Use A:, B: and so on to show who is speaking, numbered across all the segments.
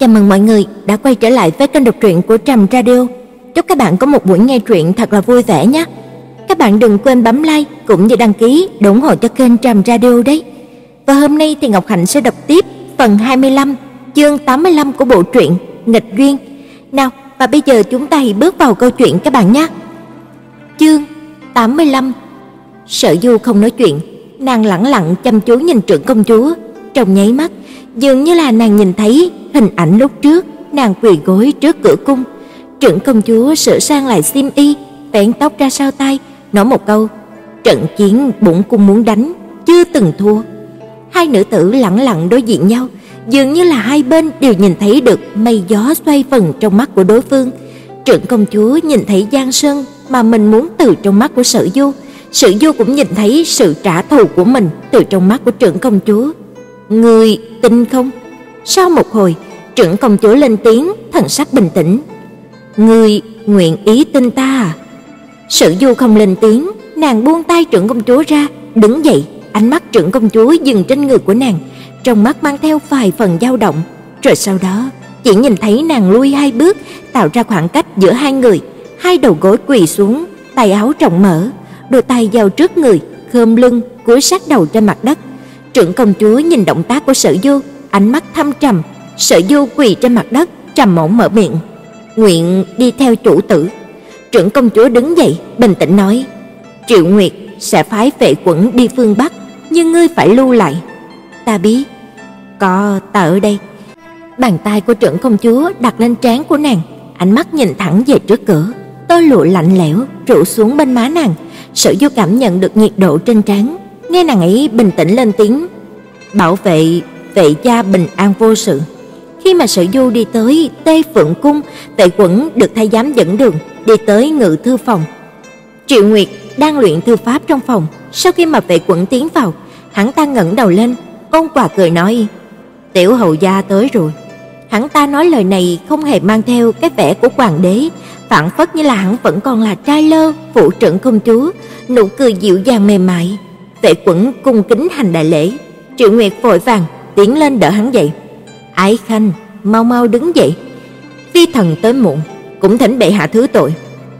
A: Chào mừng mọi người đã quay trở lại với kênh đọc truyện của Trầm Radio. Chúc các bạn có một buổi nghe truyện thật là vui vẻ nhé. Các bạn đừng quên bấm like cũng như đăng ký để ủng hộ cho kênh Trầm Radio đấy. Và hôm nay thì Ngọc Hạnh sẽ đọc tiếp phần 25, chương 85 của bộ truyện Nghịch duyên. Nào, và bây giờ chúng ta hãy bước vào câu chuyện các bạn nhé. Chương 85. Sở Du không nói chuyện, nàng lẳng lặng chăm chú nhìn trưởng công chúa, trong nháy mắt dường như là nàng nhìn thấy hình ảnh lúc trước nàng quỳ gối trước cửa cung. Trưởng công chúa sửa sang lại xiêm y, vén tóc ra sau tay, nói một câu: "Trận chiến bổn cung muốn đánh, chưa từng thua." Hai nữ tử lặng lặng đối diện nhau, dường như là hai bên đều nhìn thấy được mây gió xoay vần trong mắt của đối phương. Trưởng công chúa nhìn thấy Giang Sơn mà mình muốn từ trong mắt của Sở Du, Sở Du cũng nhìn thấy sự trả thù của mình từ trong mắt của trưởng công chúa. "Ngươi tin không?" Sau một hồi, trưởng công chúa lên tiếng, thần sắc bình tĩnh. "Ngươi nguyện ý tin ta à?" Sử Du không lên tiếng, nàng buông tay trưởng công chúa ra, đứng dậy, ánh mắt trưởng công chúa dừng trên người của nàng, trong mắt mang theo vài phần dao động, rồi sau đó chỉ nhìn thấy nàng lui hai bước, tạo ra khoảng cách giữa hai người, hai đầu gối quỳ xuống, tay áo rộng mở, đôi tay giao trước người, khom lưng, cúi sát đầu trên mặt đất. Trưởng công chúa nhìn động tác của Sở Du, ánh mắt thâm trầm, Sở Du quỳ trên mặt đất, trầm mỏng mở miệng, "Nguyện đi theo chủ tử." Trưởng công chúa đứng dậy, bình tĩnh nói, "Triệu Nguyệt sẽ phái vệ quẩn đi phương Bắc, nhưng ngươi phải lưu lại." "Ta biết." "Có ta ở đây." Bàn tay của trưởng công chúa đặt lên trán của nàng, ánh mắt nhìn thẳng về trước cửa, tơ lụa lạnh lẽo rủ xuống bên má nàng, Sở Du cảm nhận được nhiệt độ trên trán, nghe nàng ấy bình tĩnh lên tiếng, "Bảo vệ vệ gia bình an vô sự." Khi mà Sở Du đi tới tây Phượng cung, Vệ Quẩn được thái giám dẫn đường đi tới ngự thư phòng. Triệu Nguyệt đang luyện thư pháp trong phòng, sau khi mà Vệ Quẩn tiến vào, hắn ta ngẩng đầu lên, ôn quà cười nói: "Tiểu hầu gia tới rồi." Hắn ta nói lời này không hề mang theo cái vẻ của hoàng đế, phản phất như là hắn vẫn còn là trai lơ, phụ trưởng công chúa, nụ cười dịu dàng mềm mại. Vệ Quẩn cung kính hành đại lễ, Triệu Nguyệt vội vàng tiến lên đỡ hắn dậy. Ái Khanh, mau mau đứng dậy. Phi thần tới muộn, cũng thỉnh bệ hạ thứ tội.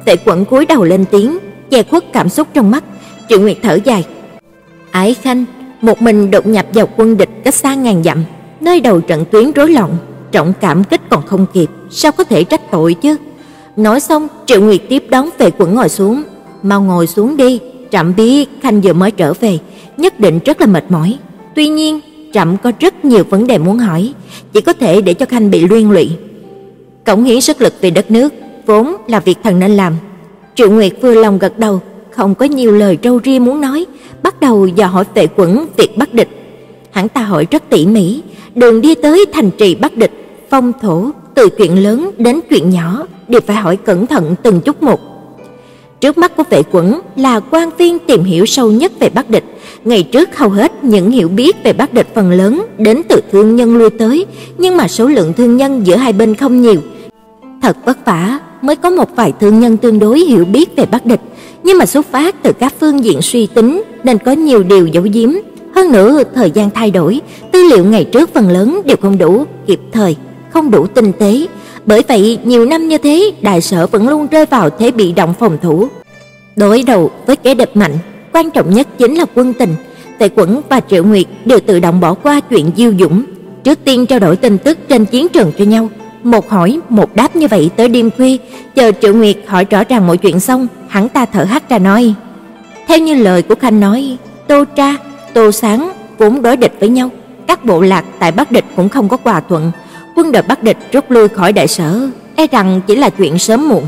A: Tệ Quẩn cúi đầu lên tiếng, che khuất cảm xúc trong mắt, Triệu Nguyệt thở dài. Ái Khanh, một mình đột nhập vào quân địch cách xa ngàn dặm, nơi đầu trận tuyến rối loạn, trọng cảm kích còn không kịp, sao có thể trách tội chứ? Nói xong, Triệu Nguyệt tiếp đón Vệ Quẩn ngồi xuống, "Mau ngồi xuống đi, Trạm biết Khanh vừa mới trở về, nhất định rất là mệt mỏi. Tuy nhiên, Trạm có rất nhiều vấn đề muốn hỏi, chỉ có thể để cho Khanh bị liên lụy. Cống hiến sức lực vì đất nước vốn là việc thần nên làm." Triệu Nguyệt vừa lòng gật đầu, không có nhiều lời trâu ria muốn nói, bắt đầu dò hỏi Vệ Quẩn việc bắt địch. Hắn ta hỏi rất tỉ mỉ, đường đi tới thành trì bắt địch, phong thổ, từ chuyện lớn đến chuyện nhỏ đều phải hỏi cẩn thận từng chút một. Trước mắt của Vệ Quẩn là quan viên tìm hiểu sâu nhất về Bắc Địch, ngày trước hầu hết những hiểu biết về Bắc Địch phần lớn đến từ thương nhân lui tới, nhưng mà số lượng thương nhân giữa hai bên không nhiều. Thật vất vả mới có một vài thương nhân tương đối hiểu biết về Bắc Địch, nhưng mà xuất phát từ các phương diện suy tính nên có nhiều điều giấu giếm. Hơn nữa, thời gian thay đổi, tư liệu ngày trước phần lớn đều không đủ kịp thời, không đủ tinh tế. Bởi vậy, nhiều năm như thế, đại sở vẫn luôn rơi vào thế bị động phòng thủ. Đối đầu với kẻ địch mạnh, quan trọng nhất chính là quân tình. Tề Quẩn và Triệu Nguyệt đều tự động bỏ qua chuyện Diêu Dũng, trước tiên trao đổi tin tức trên chiến trường cho nhau, một hỏi một đáp như vậy tới đêm khuya, chờ Triệu Nguyệt hỏi rõ ràng mọi chuyện xong, hắn ta thở hắt ra nói: "Theo như lời của Khanh nói, Tô Tra, Tô Sáng vốn đối địch với nhau, các bộ lạc tại Bắc Địch cũng không có hòa thuận, quân đội Bắc Địch rút lui khỏi đại sở, e rằng chỉ là chuyện sớm muộn.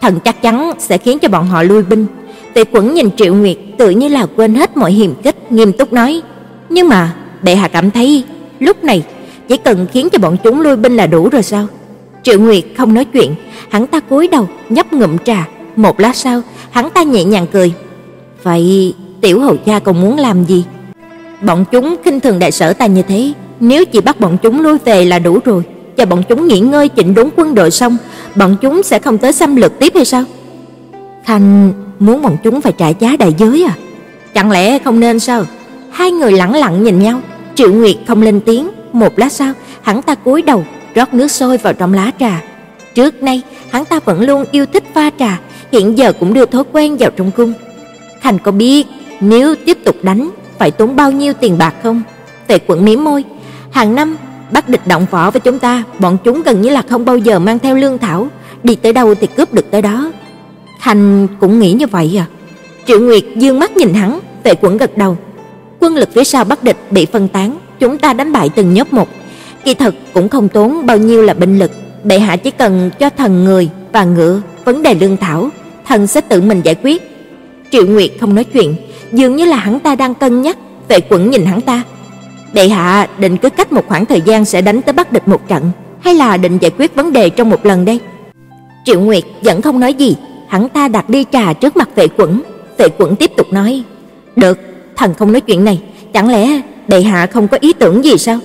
A: Thần chắc chắn sẽ khiến cho bọn họ lui binh." Tề Quẩn nhìn Triệu Nguyệt tự như là quên hết mọi hiềm khích, nghiêm túc nói: "Nhưng mà bệ hạ cảm thấy lúc này chỉ cần khiến cho bọn chúng lui binh là đủ rồi sao?" Triệu Nguyệt không nói chuyện, hắn ta cúi đầu nhấp ngụm trà, một lát sau, hắn ta nhẹ nhàng cười. "Vậy tiểu hầu gia còn muốn làm gì?" Bọn chúng khinh thường đại sở ta như thế, nếu chỉ bắt bọn chúng lui về là đủ rồi, cho bọn chúng nghỉ ngơi chỉnh đốn quân đội xong, bọn chúng sẽ không tới xâm lược tiếp hay sao? Khanh muốn bọn chúng phải trả giá đại giới à? Chẳng lẽ không nên sao? Hai người lặng lặng nhìn nhau, Triệu Nguyệt không lên tiếng, một lát sau, hắn ta cúi đầu, rót nước sôi vào trong lá trà. Trước nay, hắn ta vẫn luôn yêu thích pha trà, hiện giờ cũng đưa thói quen vào trong cung. Khanh có biết nếu tiếp tục đánh phải tốn bao nhiêu tiền bạc không? Tề Quận mím môi, hàng năm bắt địch động võ với chúng ta, bọn chúng gần như là không bao giờ mang theo lương thảo, đi tới đâu thì cướp được tới đó. Khanh cũng nghĩ như vậy à? Triệu Nguyệt dương mắt nhìn hắn, Tề quẫn gật đầu. Quân lực phía sau bắt địch bị phân tán, chúng ta đánh bại từng nhóm một. Kỳ thật cũng không tốn bao nhiêu là binh lực, bệ hạ chỉ cần cho thần người và ngựa vấn đề lương thảo, thần sẽ tự mình giải quyết. Triệu Nguyệt không nói chuyện, dường như là hắn ta đang cân nhắc, Vệ Quẩn nhìn hắn ta đệ hạ định cứ cách một khoảng thời gian sẽ đánh tới bắt địch một trận, hay là định giải quyết vấn đề trong một lần đây? Triệu Nguyệt vẫn không nói gì, hắn ta đặt ly trà trước mặt Vệ Quẩn, Vệ Quẩn tiếp tục nói: "Được, thần không nói chuyện này, chẳng lẽ bệ hạ không có ý tưởng gì sao?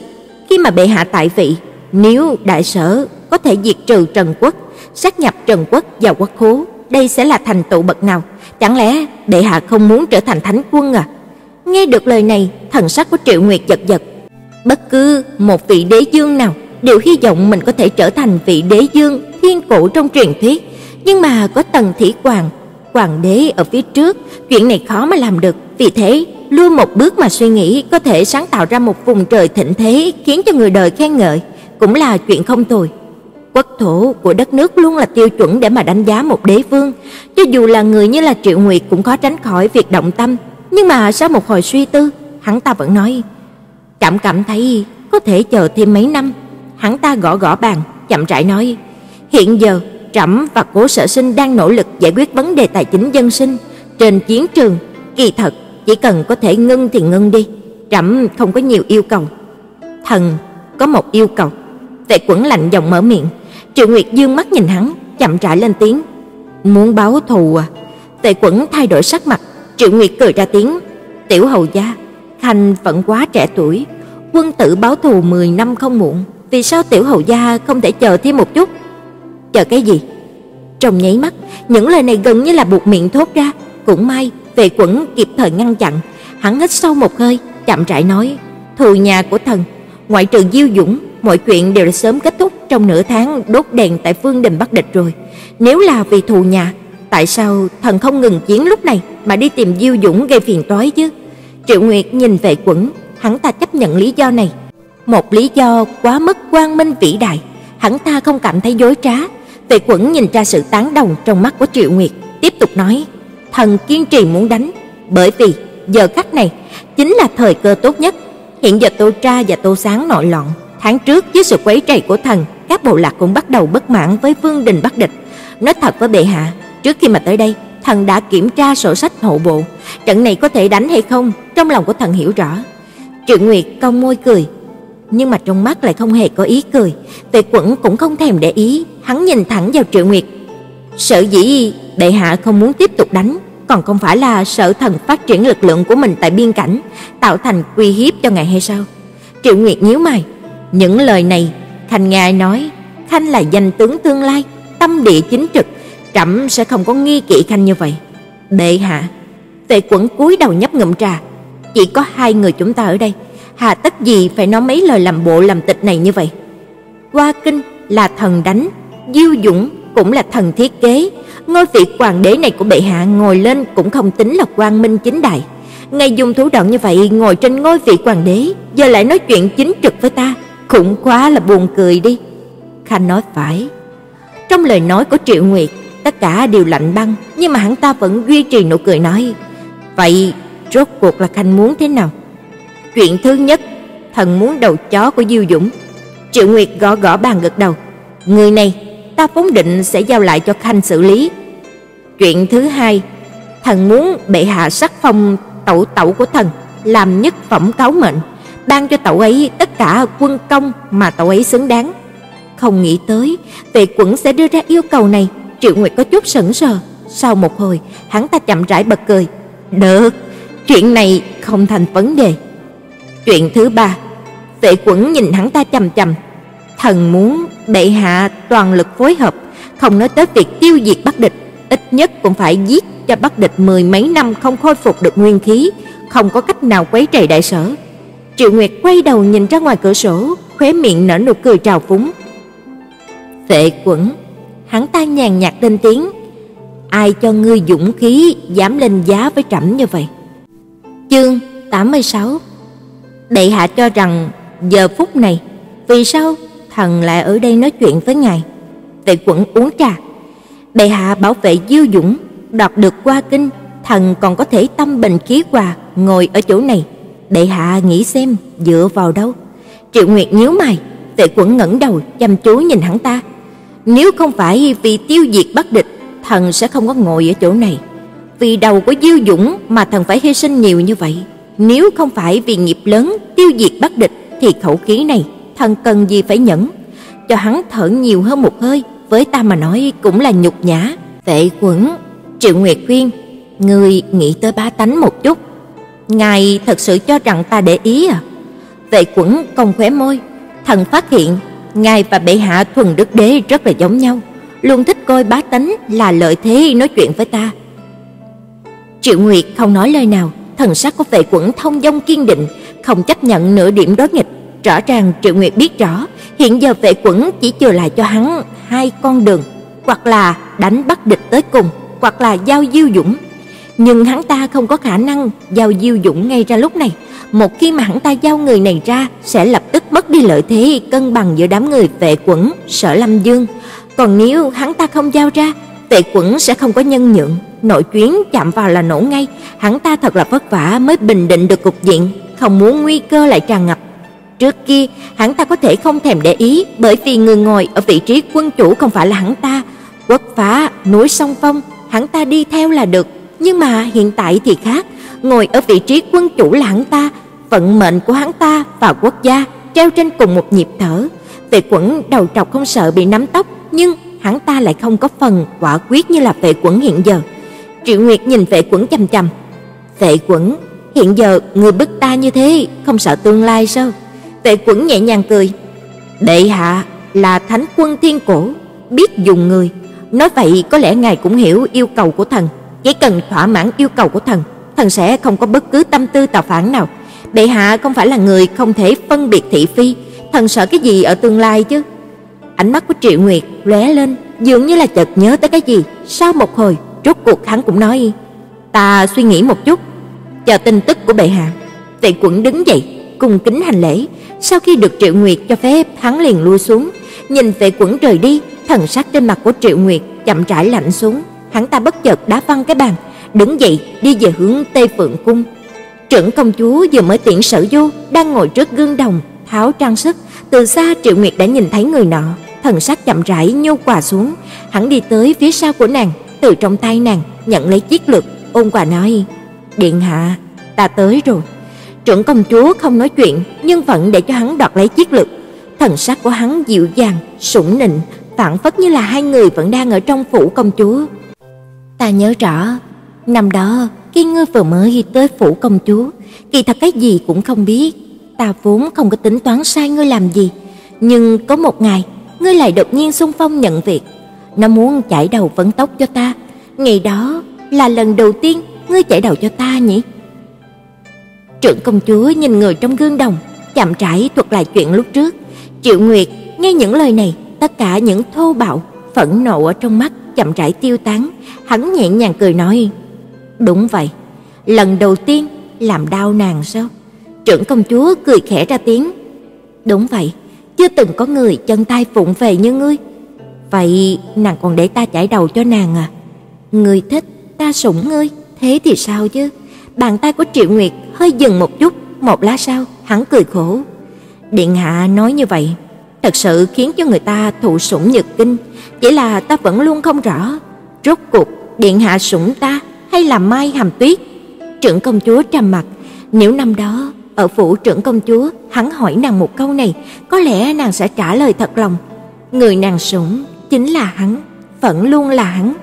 A: Khi mà bệ hạ tại vị, nếu đại sở có thể diệt trừ Trần quốc, sát nhập Trần quốc vào quốc khố, đây sẽ là thành tựu bậc nào? Chẳng lẽ bệ hạ không muốn trở thành thánh quân à?" Nghe được lời này, thần sắc của Triệu Nguyệt giật giật. Bất cứ một vị đế dương nào đều hy vọng mình có thể trở thành vị đế dương thiên cổ trong truyền thuyết, nhưng mà có Tần Thủy Hoàng, hoàng đế ở phía trước, chuyện này khó mà làm được, vì thế lui một bước mà suy nghĩ có thể sáng tạo ra một vùng trời thịnh thế khiến cho người đời khen ngợi, cũng là chuyện không tồi. Quốc thổ của đất nước luôn là tiêu chuẩn để mà đánh giá một đế vương, cho dù là người như là Triệu Nguyệt cũng khó tránh khỏi việc động tâm, nhưng mà sau một hồi suy tư, hắn ta vẫn nói: chậm cảm thấy có thể chờ thêm mấy năm." Hắn ta gõ gõ bàn, chậm rãi nói: "Hiện giờ Trẫm và Cố Sở Sinh đang nỗ lực giải quyết vấn đề tài chính dân sinh trên chiến trường, kỳ thật chỉ cần có thể ngưng thì ngưng đi, Trẫm không có nhiều yêu cầu." Thần có một yêu cầu. Vệ Quẩn lạnh giọng mở miệng, Triệu Nguyệt dương mắt nhìn hắn, chậm rãi lên tiếng: "Muốn báo thù à?" Vệ Quẩn thay đổi sắc mặt, Triệu Nguyệt cười ra tiếng, "Tiểu hầu gia, Khanh vẫn quá trẻ tuổi, quân tử báo thù 10 năm không muộn, vì sao tiểu hầu gia không thể chờ thêm một chút?" "Chờ cái gì?" Trong nháy mắt, những lời này gần như là buộc miệng thốt ra, cũng may Vệ Quẩn kịp thời ngăn chặn, hắn hít sâu một hơi, chậm rãi nói, "Thù nhà của thần, ngoại trừ Diêu Dũng, mọi chuyện đều đã sớm kết thúc trong nửa tháng đốt đèn tại Phương Đình Bắc địch rồi. Nếu là vì thù nhà, tại sao thần không ngừng chiến lúc này mà đi tìm Diêu Dũng gây phiền toái chứ? Triệu Nguyệt nhìn về Quẩn, hắn ta chấp nhận lý do này, một lý do quá mức quang minh vĩ đại, hắn ta không cảm thấy dối trá. Vệ Quẩn nhìn ra sự tán đồng trong mắt của Triệu Nguyệt, tiếp tục nói: "Thần kiên trì muốn đánh, bởi vì giờ khắc này chính là thời cơ tốt nhất. Hiện giờ Tô Tra và Tô Sáng nội loạn, tháng trước dưới sự quấy rầy của thần, các bộ lạc cũng bắt đầu bất mãn với Vương đình Bắc địch. Nói thật với bệ hạ, trước khi mà tới đây, thần đã kiểm tra sổ sách hộ bộ, trận này có thể đánh hay không, trong lòng của thần hiểu rõ." Triệu Nguyệt cong môi cười, nhưng mà trong mắt lại không hề có ý cười. Tề Quẩn cũng không thèm để ý, hắn nhìn thẳng vào Triệu Nguyệt. Sở dĩ bệ hạ không muốn tiếp tục đánh, còn không phải là sợ thần phát triển lực lượng của mình tại biên cảnh, tạo thành uy hiếp cho ngài hay sao? Triệu Nguyệt nhíu mày, những lời này Khanh ngài nói, Khanh là danh tướng tương lai, tâm địa chính trực, trẫm sẽ không có nghi kỵ Khanh như vậy. Bệ hạ, Tề Quẩn cúi đầu nhấp ngụm trà, chỉ có hai người chúng ta ở đây, hà tất gì phải nói mấy lời làm bộ làm tịch này như vậy. Hoa Kinh là thần đánh, Diêu Dũng cũng là thần thiết kế, ngôi vị hoàng đế này của bệ hạ ngồi lên cũng không tính là quang minh chính đại. Ngay dùng thủ đoạn như vậy ngồi trên ngôi vị hoàng đế, giờ lại nói chuyện chính trực với ta, cũng quá là buồn cười đi. Khanh nói phải. Trong lời nói của Triệu Nguyệt, tất cả đều lạnh băng, nhưng mà hắn ta vẫn duy trì nụ cười nói: "Vậy rốt cuộc là Khanh muốn thế nào?" Chuyện thứ nhất, thần muốn đầu chó của Diêu Dũng. Triệu Nguyệt gõ gõ bàn gật đầu. Người này ta vốn định sẽ giao lại cho Khanh xử lý. Chuyện thứ hai, thần muốn bệ hạ sắc phong tẩu tẩu của thần làm nhất phẩm cáo mệnh, ban cho tẩu ấy tất cả quân công mà tẩu ấy xứng đáng. Không nghĩ tới, Vệ Quẩn sẽ đưa ra yêu cầu này, Triệu Nguyệt có chút sững sờ. Sau một hồi, hắn ta chậm rãi bật cười. "Được, chuyện này không thành vấn đề." Chuyện thứ ba, Vệ Quẩn nhìn hắn ta chằm chằm, thần muốn bệ hạ toàn lực phối hợp, không nói tới việc tiêu diệt Bắc địch, ít nhất cũng phải giết cho Bắc địch mười mấy năm không khôi phục được nguyên khí, không có cách nào quấy rầy đại sở. Triệu Nguyệt quay đầu nhìn ra ngoài cửa sổ, khóe miệng nở nụ cười trào phúng. Vệ Quẩn, hắn ta nhàn nhạt lên tiếng, ai cho ngươi dũng khí dám lên giá với trẫm như vậy? Chương 86 đệ hạ cho rằng giờ phút này, vì sao thần lại ở đây nói chuyện với ngài? Vệ Quẩn uống trà. Bệ hạ bảo vệ Diêu Dũng, đoạt được qua kinh, thần còn có thể tâm bình khí hòa ngồi ở chỗ này. Bệ hạ nghĩ xem dựa vào đâu? Triệu Nguyệt nhíu mày, Tệ Quẩn ngẩng đầu chăm chú nhìn hắn ta. Nếu không phải vì tiêu diệt Bắc địch, thần sẽ không có ngồi ở chỗ này. Vì đầu của Diêu Dũng mà thần phải hy sinh nhiều như vậy. Nếu không phải vì nghiệp lớn tiêu diệt Bắc địch thì khẩu khí này thần cần gì phải nhẫn. Cho hắn thở nhiều hơn một hơi, với ta mà nói cũng là nhục nhã. Vệ Quẩn, Triệu Nguyệt khuyên, ngươi nghĩ tới ba tánh một chút. Ngài thật sự cho rằng ta để ý à? Vệ Quẩn cong khóe môi, thần phát hiện ngài và bệ hạ thuần đức đế rất là giống nhau, luôn thích coi bá tánh là lợi thế nói chuyện với ta. Triệu Nguyệt không nói lời nào, thần sắc của Vệ Quẩn thông dong kiên định, không chấp nhận nửa điểm đối nghịch. Rõ ràng Triệu Nguyệt biết rõ, hiện giờ Vệ Quẩn chỉ chừa lại cho hắn hai con đường, hoặc là đánh bắt địch tới cùng, hoặc là giao Diêu Dũng. Nhưng hắn ta không có khả năng giao Diêu Dũng ngay ra lúc này, một khi mà hắn ta giao người này ra sẽ lập tức mất đi lợi thế cân bằng giữa đám người Vệ Quẩn, Sở Lâm Dương. Còn nếu hắn ta không giao ra, Vệ Quẩn sẽ không có nhân nhượng, nội chuyến chạm vào là nổ ngay, hắn ta thật là vất vả mới bình định được cục diện, không muốn nguy cơ lại tràn ngập. Trước kia, hắn ta có thể không thèm để ý, bởi vì người ngồi ở vị trí quân chủ không phải là hắn ta. Quốc phá, núi sông phong, hắn ta đi theo là được, nhưng mà hiện tại thì khác, ngồi ở vị trí quân chủ là hắn ta, vận mệnh của hắn ta và quốc gia treo trên cùng một nhịp thở. Vệ Quẩn đầu trọc không sợ bị nắm tóc, nhưng hắn ta lại không có phần quả quyết như là Vệ Quẩn hiện giờ. Triệu Nguyệt nhìn Vệ Quẩn chằm chằm. "Vệ Quẩn, hiện giờ người bức ta như thế, không sợ tương lai sao?" Vệ Quẩn nhẹ nhàng cười. đệ hạ là thánh quân thiên cổ, biết dùng người, nói vậy có lẽ ngài cũng hiểu yêu cầu của thần, chỉ cần thỏa mãn yêu cầu của thần, thần sẽ không có bất cứ tâm tư tạo phản nào." Bệ hạ không phải là người không thể phân biệt thị phi, thần sợ cái gì ở tương lai chứ? Ánh mắt của Triệu Nguyệt lóe lên, dường như là chợt nhớ tới cái gì, sau một hồi, rốt cuộc hắn cũng nói: "Ta suy nghĩ một chút, chờ tin tức của bệ hạ." Tệ Quẩn đứng dậy, cung kính hành lễ, sau khi được Triệu Nguyệt cho phép, hắn liền lui xuống, nhìn Tệ Quẩn rời đi, thần sắc trên mặt của Triệu Nguyệt chậm rãi lạnh xuống, hắn ta bất chợt đá văng cái bàn, đứng dậy đi về hướng Tây Phượng cung. Trưởng công chúa vừa mới tiễn Sở Du đang ngồi trước gương đồng tháo trang sức, từ xa Triệu Nguyệt đã nhìn thấy người nọ, thần sắc chậm rãi nhô quà xuống, hắn đi tới phía sau của nàng, từ trong tay nàng nhận lấy chiếc lược, ôn quà nói: "Điện hạ, ta tới rồi." Trưởng công chúa không nói chuyện, nhưng vẫn để cho hắn đoạt lấy chiếc lược. Thần sắc của hắn dịu dàng, sủng nịnh, phảng phất như là hai người vẫn đang ở trong phủ công chúa. Ta nhớ rõ, năm đó khi ngươi vừa mới tới phủ công chúa, kỳ thật cái gì cũng không biết, ta vốn không có tính toán sai ngươi làm gì, nhưng có một ngày, ngươi lại đột nhiên xung phong nhận việc, nó muốn chải đầu vấn tóc cho ta, ngày đó là lần đầu tiên ngươi chải đầu cho ta nhỉ? Trưởng công chúa nhìn người trong gương đồng, chậm rãi thuật lại chuyện lúc trước. Triệu Nguyệt nghe những lời này, tất cả những thô bạo, phẫn nộ ở trong mắt chậm rãi tiêu tán, hắn nhẹ nhàng cười nói: Đúng vậy, lần đầu tiên làm đau nàng sao? Trưởng công chúa cười khẽ ra tiếng. Đúng vậy, chưa từng có người chân tay phụng về như ngươi. Vậy nàng còn để ta chải đầu cho nàng à? Ngươi thích, ta sủng ngươi, thế thì sao chứ? Bàn tay của Triệu Nguyệt hơi dừng một chút, một lát sau, hắn cười khổ. Điện hạ nói như vậy, thật sự khiến cho người ta thụ sủng nhược kinh, chỉ là ta vẫn luôn không rõ, rốt cuộc điện hạ sủng ta hay là Mai Hàm Tuyết? Trưởng công chúa trầm mặt, nếu năm đó ở phủ trưởng công chúa, hắn hỏi nàng một câu này, có lẽ nàng sẽ trả lời thật lòng. Người nàng sủng chính là hắn, vẫn luôn là hắn.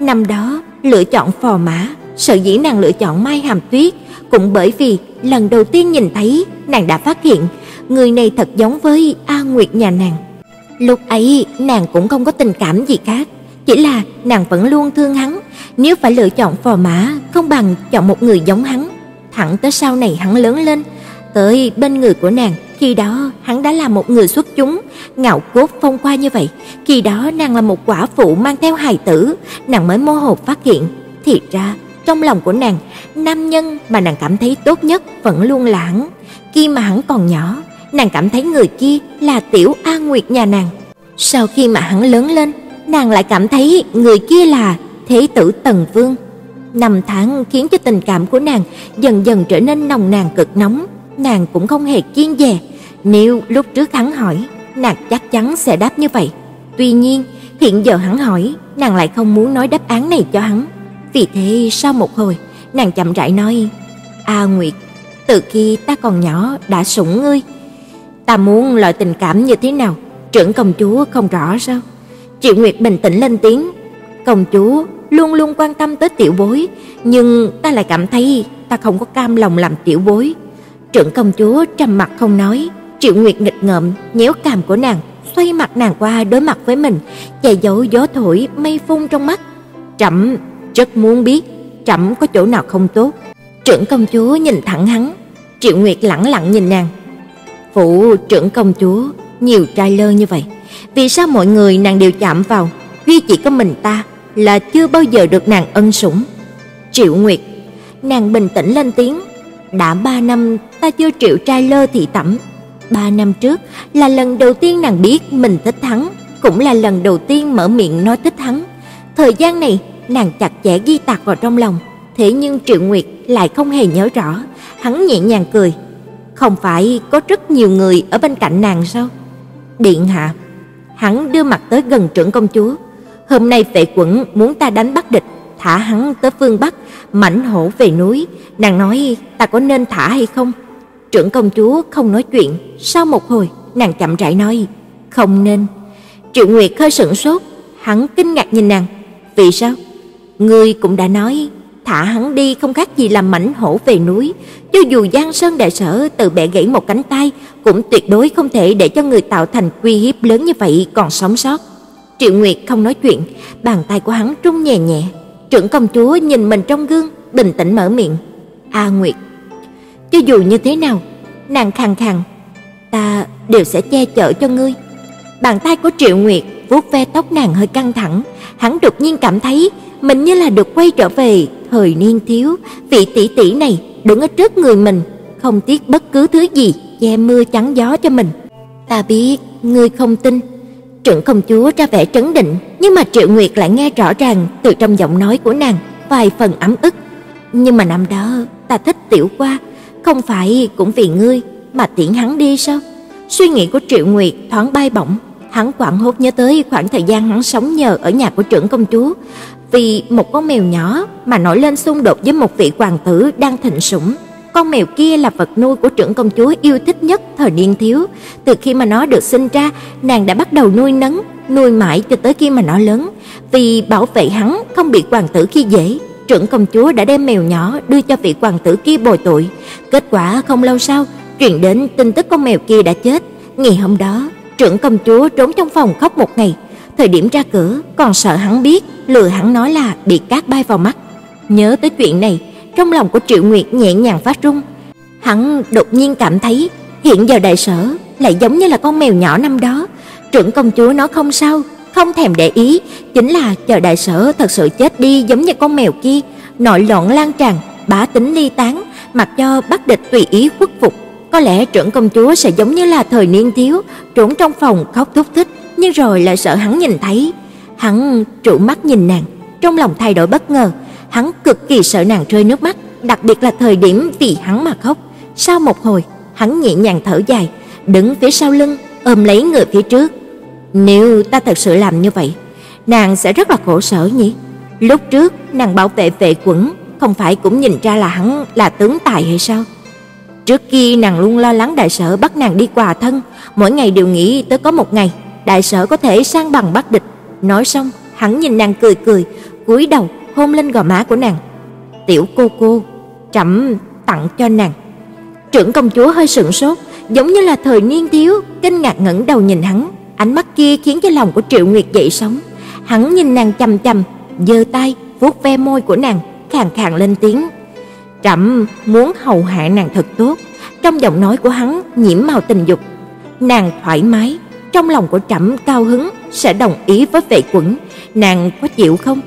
A: Năm đó lựa chọn phò mã, sở dĩ nàng lựa chọn Mai Hàm Tuyết cũng bởi vì lần đầu tiên nhìn thấy, nàng đã phát hiện người này thật giống với A Nguyệt nhà nàng. Lúc ấy nàng cũng không có tình cảm gì khác, chỉ là nàng vẫn luôn thương hắn, nếu phải lựa chọn phò mã, không bằng chọn một người giống hắn. Thẳng tới sau này hắn lớn lên, tới bên người của nàng, Khi đó hắn đã là một người xuất chúng, ngạo cốt phong qua như vậy, khi đó nàng là một quả phụ mang theo hài tử, nàng mới mơ hồ phát hiện, thì ra trong lòng của nàng, nam nhân mà nàng cảm thấy tốt nhất vẫn luôn là hắn. Khi mà hắn còn nhỏ, nàng cảm thấy người kia là tiểu A Nguyệt nhà nàng. Sau khi mà hắn lớn lên, nàng lại cảm thấy người kia là thế tử Tần Vương. Năm tháng khiến cho tình cảm của nàng dần dần trở nên nồng nàn cực nóng, nàng cũng không hề kiêng dè. Nếu lúc trước hắn hỏi, nàng chắc chắn sẽ đáp như vậy. Tuy nhiên, hiện giờ hắn hỏi, nàng lại không muốn nói đáp án này cho hắn. Vì thế sau một hồi, nàng chậm rãi nói: "A Nguyệt, từ khi ta còn nhỏ đã sủng ngươi. Ta muốn loại tình cảm như thế nào, trưởng công chúa không rõ sao?" Triệu Nguyệt bình tĩnh lên tiếng: "Công chúa luôn luôn quan tâm tới tiểu bối, nhưng ta lại cảm thấy ta không có cam lòng làm tiểu bối." Trưởng công chúa trầm mặt không nói, Triệu Nguyệt nghịch ngợm nhéo cằm của nàng, xoay mặt nàng qua đối mặt với mình, che giấu gió thổi mây phun trong mắt. "Trẫm rất muốn biết trẫm có chỗ nào không tốt." Trưởng công chúa nhìn thẳng hắn, Triệu Nguyệt lẳng lặng nhìn nàng. "Phụ trưởng công chúa nhiều trai lơ như vậy, vì sao mọi người nàng đều chạm vào, duy chỉ có mình ta là chưa bao giờ được nàng ân sủng?" Triệu Nguyệt, nàng bình tĩnh lên tiếng, "Đã ba năm ta chưa triệu trai lơ thị tẩm, ba năm trước là lần đầu tiên nàng biết mình thích hắn, cũng là lần đầu tiên mở miệng nói thích hắn. Thời gian này nàng chặt chẽ ghi tạc vào trong lòng, thế nhưng Triệu Nguyệt lại không hề nhớ rõ, hắn nhẹ nhàng cười, không phải có rất nhiều người ở bên cạnh nàng sao? Điện hạ, hắn đưa mặt tới gần trưởng công chúa, hôm nay vệ quẩn muốn ta đánh bắt địch, thả hắn tới phương Bắc, mảnh hổ về núi, nàng nói ta có nên thả hay không? Trưởng công chúa không nói chuyện, sau một hồi, nàng chậm rãi nói, "Không nên." Triệu Nguyệt hơi sững sốt, hắn kinh ngạc nhìn nàng, "Vì sao?" Ngươi cũng đã nói, thả hắn đi không khác gì làm mảnh hổ về núi, cho dù Giang Sơn đại sở tự bẻ gãy một cánh tay, cũng tuyệt đối không thể để cho người tạo thành uy hiếp lớn như vậy còn sống sót. Triệu Nguyệt không nói chuyện, bàn tay của hắn rung nhẹ nhẹ. Trưởng công chúa nhìn mình trong gương, bình tĩnh mở miệng, "A Nguyệt, cho dù như thế nào, nàng khàn khàn, ta đều sẽ che chở cho ngươi." Bàn tay của Triệu Nguyệt vuốt ve tóc nàng hơi căng thẳng, hắn đột nhiên cảm thấy mình như là được quay trở về thời niên thiếu, vị tỷ tỷ này đứng ở trước người mình, không tiếc bất cứ thứ gì che mưa chắn gió cho mình. Ta biết ngươi không tin. Trưởng công chúa ra vẻ trấn định, nhưng mà Triệu Nguyệt lại nghe rõ ràng từ trong giọng nói của nàng vài phần ấm ức. Nhưng mà năm đó ta thích Tiểu Qua, không phải cũng vì ngươi mà tiễn hắn đi sao? Suy nghĩ của Triệu Nguyệt thoáng bay bổng, hắn quặn hốt nhớ tới khoảng thời gian hắn sống nhờ ở nhà của trưởng công chúa, vì một con mèo nhỏ mà nổi lên xung đột với một vị hoàng tử đang thịnh sủng. Con mèo kia là vật nuôi của trưởng công chúa yêu thích nhất thời niên thiếu, từ khi mà nó được sinh ra, nàng đã bắt đầu nuôi nấng, nuôi mãi cho tới khi mà nó lớn. Vì bảo vệ hắn không bị hoàng tử khi dễ, trưởng công chúa đã đem mèo nhỏ đưa cho vị hoàng tử kia bồi tội. Kết quả không lâu sau, truyền đến tin tức con mèo kia đã chết. Ngày hôm đó, trưởng công chúa trốn trong phòng khóc một ngày, thời điểm ra cửa còn sợ hắn biết, lừa hắn nói là bị cát bay vào mắt. Nhớ tới chuyện này, trong lòng của Triệu Nguyệt nhẹ nhàng phát run. Hắn đột nhiên cảm thấy hiện giờ đại sở lại giống như là con mèo nhỏ năm đó, trưởng công chúa nó không sao, không thèm để ý, chính là chờ đại sở thật sự chết đi giống như con mèo kia, nội loạn lan tràn, bá tính ly tán, mặc cho bắt địch tùy ý khuất phục. Có lẽ trưởng công chúa sẽ giống như là thời niên thiếu, trốn trong phòng khóc thúc thích, nhưng rồi lại sợ hắn nhìn thấy. Hắn trụ mắt nhìn nàng, trong lòng thay đổi bất ngờ, hắn cực kỳ sợ nàng rơi nước mắt, đặc biệt là thời điểm vì hắn mà khóc. Sau một hồi, hắn nhẹ nhàng thở dài, đứng phía sau lưng, ôm lấy người phía trước. Nếu ta thật sự làm như vậy, nàng sẽ rất là khổ sở nhỉ? Lúc trước nàng bảo vệ vệ quẩn, không phải cũng nhìn ra là hắn là tướng tài hay sao? Trước kia nàng luôn lo lắng đại sở bắt nàng đi quà thân, mỗi ngày đều nghĩ tới có một ngày đại sở có thể sang bằng bắt địch. Nói xong, hắn nhìn nàng cười cười, cúi đầu hôn lên gò má của nàng. "Tiểu cô cô, trẫm tặng cho nàng." Trưởng công chúa hơi sững sốt, giống như là thời niên thiếu, kinh ngạc ngẩng đầu nhìn hắn, ánh mắt kia khiến cho lòng của Triệu Nguyệt dậy sóng. Hắn nhìn nàng chằm chằm, giơ tay vuốt ve môi của nàng, khàn khàn lên tiếng. "Trẫm muốn hầu hạ nàng thật tốt, trong giọng nói của hắn nhiễm màu tình dục. Nàng thoải mái, trong lòng của Trẫm cao hứng sẽ đồng ý với vệ quẩn, nàng có chịu không?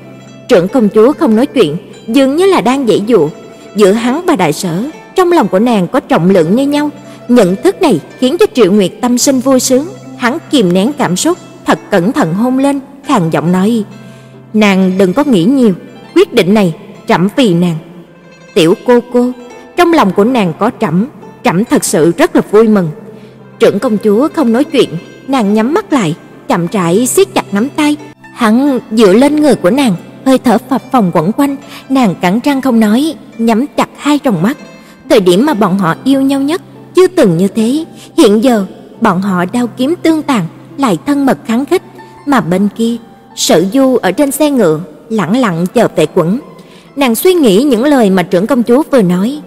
A: Trưởng công chúa không nói chuyện, dường như là đang dãy dụ. Giữa hắn và đại sở, trong lòng của nàng có trọng lượng như nhau. Nhận thức này khiến cho Triệu Nguyệt tâm sinh vui sướng, hắn kìm nén cảm xúc, thật cẩn thận hôn lên, khàn giọng nói: "Nàng đừng có nghĩ nhiều, quyết định này trẫm vì nàng." Tiểu cô cô, trong lòng của nàng có trẫm, trẫm thật sự rất là vui mừng. Trưởng công chúa không nói chuyện, nàng nhắm mắt lại, chậm rãi siết chặt nắm tay, hắn dựa lên người của nàng, hơi thở phập phồng quẩn quanh, nàng cắn răng không nói, nhắm chặt hai tròng mắt. Thời điểm mà bọn họ yêu nhau nhất, chưa từng như thế, hiện giờ bọn họ đao kiếm tương tàn, lại thân mật kháng khích, mà bên kia, Sở Du ở trên xe ngựa, lặng lặng chờ vệ quẩn. Nàng suy nghĩ những lời mà trưởng công chúa vừa nói,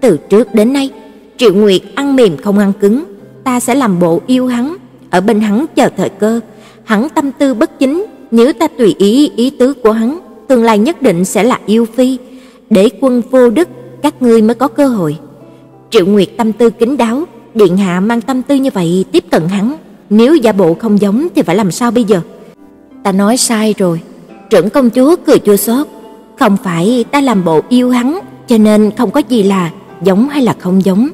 A: từ trước đến nay, Triệu Nguyệt ăn mềm không ăn cứng, ta sẽ làm bộ yêu hắn, ở bên hắn chờ thời cơ. Hắn tâm tư bất chính, nếu ta tùy ý ý tứ của hắn, tương lai nhất định sẽ là yêu phi, để quân vô đức, các ngươi mới có cơ hội. Triệu Nguyệt tâm tư kín đáo, điện hạ mang tâm tư như vậy tiếp cận hắn, nếu giả bộ không giống thì phải làm sao bây giờ? Ta nói sai rồi. Trưởng công chúa cười chua xót, không phải ta làm bộ yêu hắn, cho nên không có gì là giống hay là không giống.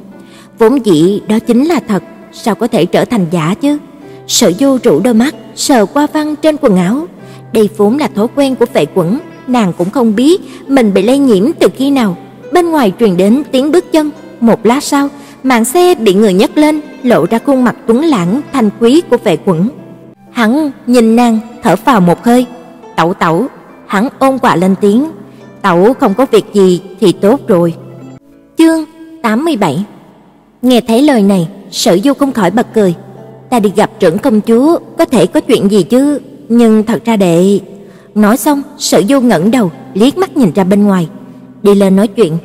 A: Vốn dĩ đó chính là thật, sao có thể trở thành giả chứ? Sở Du trụ đôi mắt, sờ qua văn trên quần áo. Đây vốn là thói quen của vệ quẩn, nàng cũng không biết mình bị lây nhiễm từ khi nào. Bên ngoài truyền đến tiếng bước chân, một lát sau, màn xe bị người nhấc lên, lộ ra khuôn mặt tuấn lãng thanh quý của vệ quẩn. Hắn nhìn nàng, thở phào một hơi. "Tẩu tẩu." Hắn ôn quả lên tiếng, "Tẩu không có việc gì thì tốt rồi." Chương 87 Nghe thấy lời này, Sở Du không khỏi bật cười. Ta đi gặp trưởng công chúa, có thể có chuyện gì chứ, nhưng thật ra đệ. Nói xong, Sở Du ngẩng đầu, liếc mắt nhìn ra bên ngoài, đi lên nói chuyện.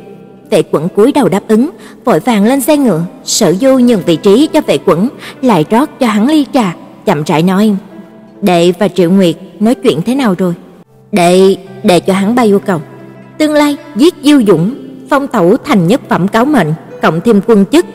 A: Vệ Quẩn cúi đầu đáp ứng, vội vàng lên xe ngựa, Sở Du nhường vị trí cho Vệ Quẩn, lại rót cho hắn ly trà, chậm rãi nói: "Đệ và Triệu Nguyệt nói chuyện thế nào rồi?" "Đệ, đệ cho hắn ba yêu cầu. Tương lai giết Diêu Dũng, phong tẩu thành nhất phẩm cáo mệnh, cộng thêm quân chức,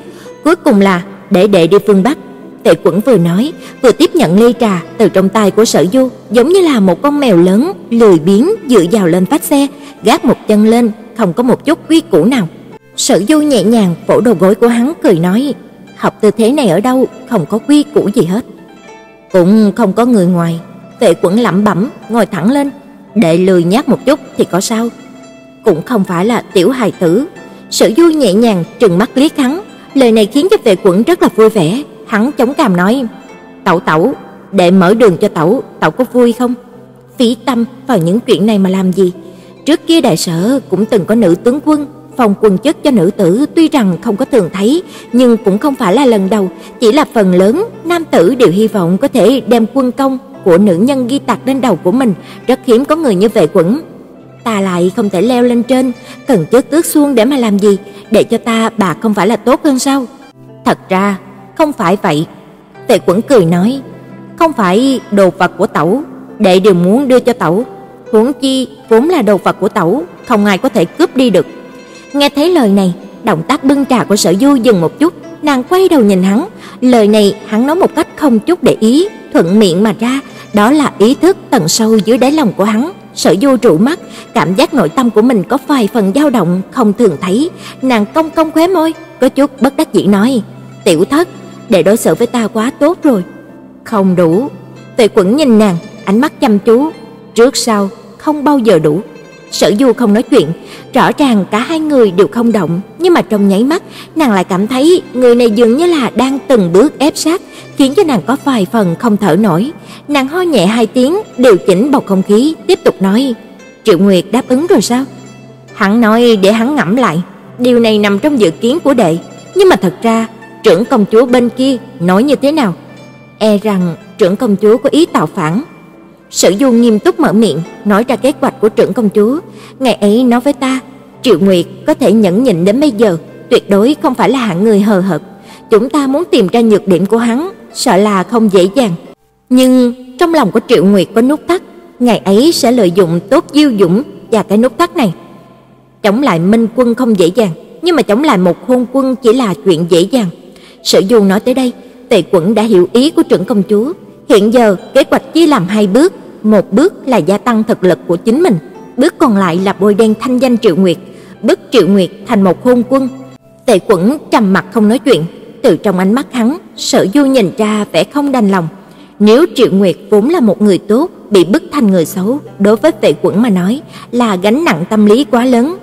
A: cuối cùng là để đệ đi phương Bắc." Tệ Quẩn vừa nói, vừa tiếp nhận ly trà từ trong tay của Sở Du, giống như là một con mèo lớn lười biếng dựa vào lên vách xe, gác một chân lên, không có một chút quy củ nào. Sở Du nhẹ nhàng vỗ đầu gối của hắn cười nói, học tư thế này ở đâu, không có quy củ gì hết. Cũng không có người ngoài. Tệ Quẩn lẩm bẩm, ngồi thẳng lên, đệ lười nhác một chút thì có sao? Cũng không phải là tiểu hài tử. Sở Du nhẹ nhàng trừng mắt liếc hắn, lời này khiến cho vệ Quẩn rất là vui vẻ, Hắn chống cằm nói: "Tẩu tẩu, đệ mở đường cho tẩu, tẩu có vui không?" Phí tâm vào những chuyện này mà làm gì? Trước kia đại sở cũng từng có nữ tướng quân phòng quần chức cho nữ tử tuy rằng không có thường thấy, nhưng cũng không phải là lần đầu, chỉ là phần lớn nam tử đều hy vọng có thể đem quân công của nữ nhân ghi tạc lên đầu của mình, rất hiếm có người như vậy quẩn. Ta lại không thể leo lên trên, cần chất tước xuông để mà làm gì, để cho ta bà không phải là tốt hơn sao? Thật ra, không phải vậy. Tề Quẩn cười nói, không phải đồ vật của tẩu, đệ đều muốn đưa cho tẩu. Huống chi vốn là đồ vật của tẩu, không ai có thể cướp đi được. Nghe thấy lời này, động tác bưng trà của Sở Du dừng một chút, nàng quay đầu nhìn hắn, lời này hắn nói một cách không chút để ý, thuận miệng mà ra, đó là ý thức tận sâu dưới đáy lòng của hắn. Sở Du trụ mắt, cảm giác nội tâm của mình có vài phần dao động không thường thấy, nàng cong cong khóe môi, có chút bất đắc dĩ nói: "Tiểu thất, để đối xử với ta quá tốt rồi. Không đủ. Tề Quẩn nhìn nàng, ánh mắt chăm chú, trước sau không bao giờ đủ. Sở Du không nói chuyện, rõ ràng cả hai người đều không động, nhưng mà trong nháy mắt, nàng lại cảm thấy người này dường như là đang từng bước ép sát, khiến cho nàng có vài phần không thở nổi. Nàng ho nhẹ hai tiếng, điều chỉnh bầu không khí, tiếp tục nói: "Triệu Nguyệt đáp ứng rồi sao?" Hắn nói để hắn ngẫm lại, điều này nằm trong dự kiến của đệ, nhưng mà thật ra trưởng công chúa bên kia nói như thế nào? E rằng trưởng công chúa có ý tạo phản. Sử Du nghiêm túc mở miệng, nói ra kế hoạch của trưởng công chúa, ngày ấy nói với ta, Triệu Nguyệt có thể nhẫn nhịn đến bây giờ, tuyệt đối không phải là hạng người hờ hợt. Chúng ta muốn tìm ra nhược điểm của hắn, sợ là không dễ dàng. Nhưng trong lòng của Triệu Nguyệt có nút thắt, ngày ấy sẽ lợi dụng tốt Diêu Dũng và cái nút thắt này. Chống lại Minh Quân không dễ dàng, nhưng mà chống lại một hôn quân chỉ là chuyện dễ dàng. Sử Du nói tới đây, Tề Quẩn đã hiểu ý của trưởng công chúa, hiện giờ kế hoạch chia làm hai bước, một bước là gia tăng thực lực của chính mình, bước còn lại là bôi đen thanh danh Triệu Nguyệt, bức Triệu Nguyệt thành một hôn quân. Tề Quẩn trầm mặt không nói chuyện, từ trong ánh mắt hắn, Sở Du nhìn ra vẻ không đành lòng. Nếu Triệu Nguyệt vốn là một người tốt, bị bức thành người xấu, đối với Tề Quẩn mà nói là gánh nặng tâm lý quá lớn.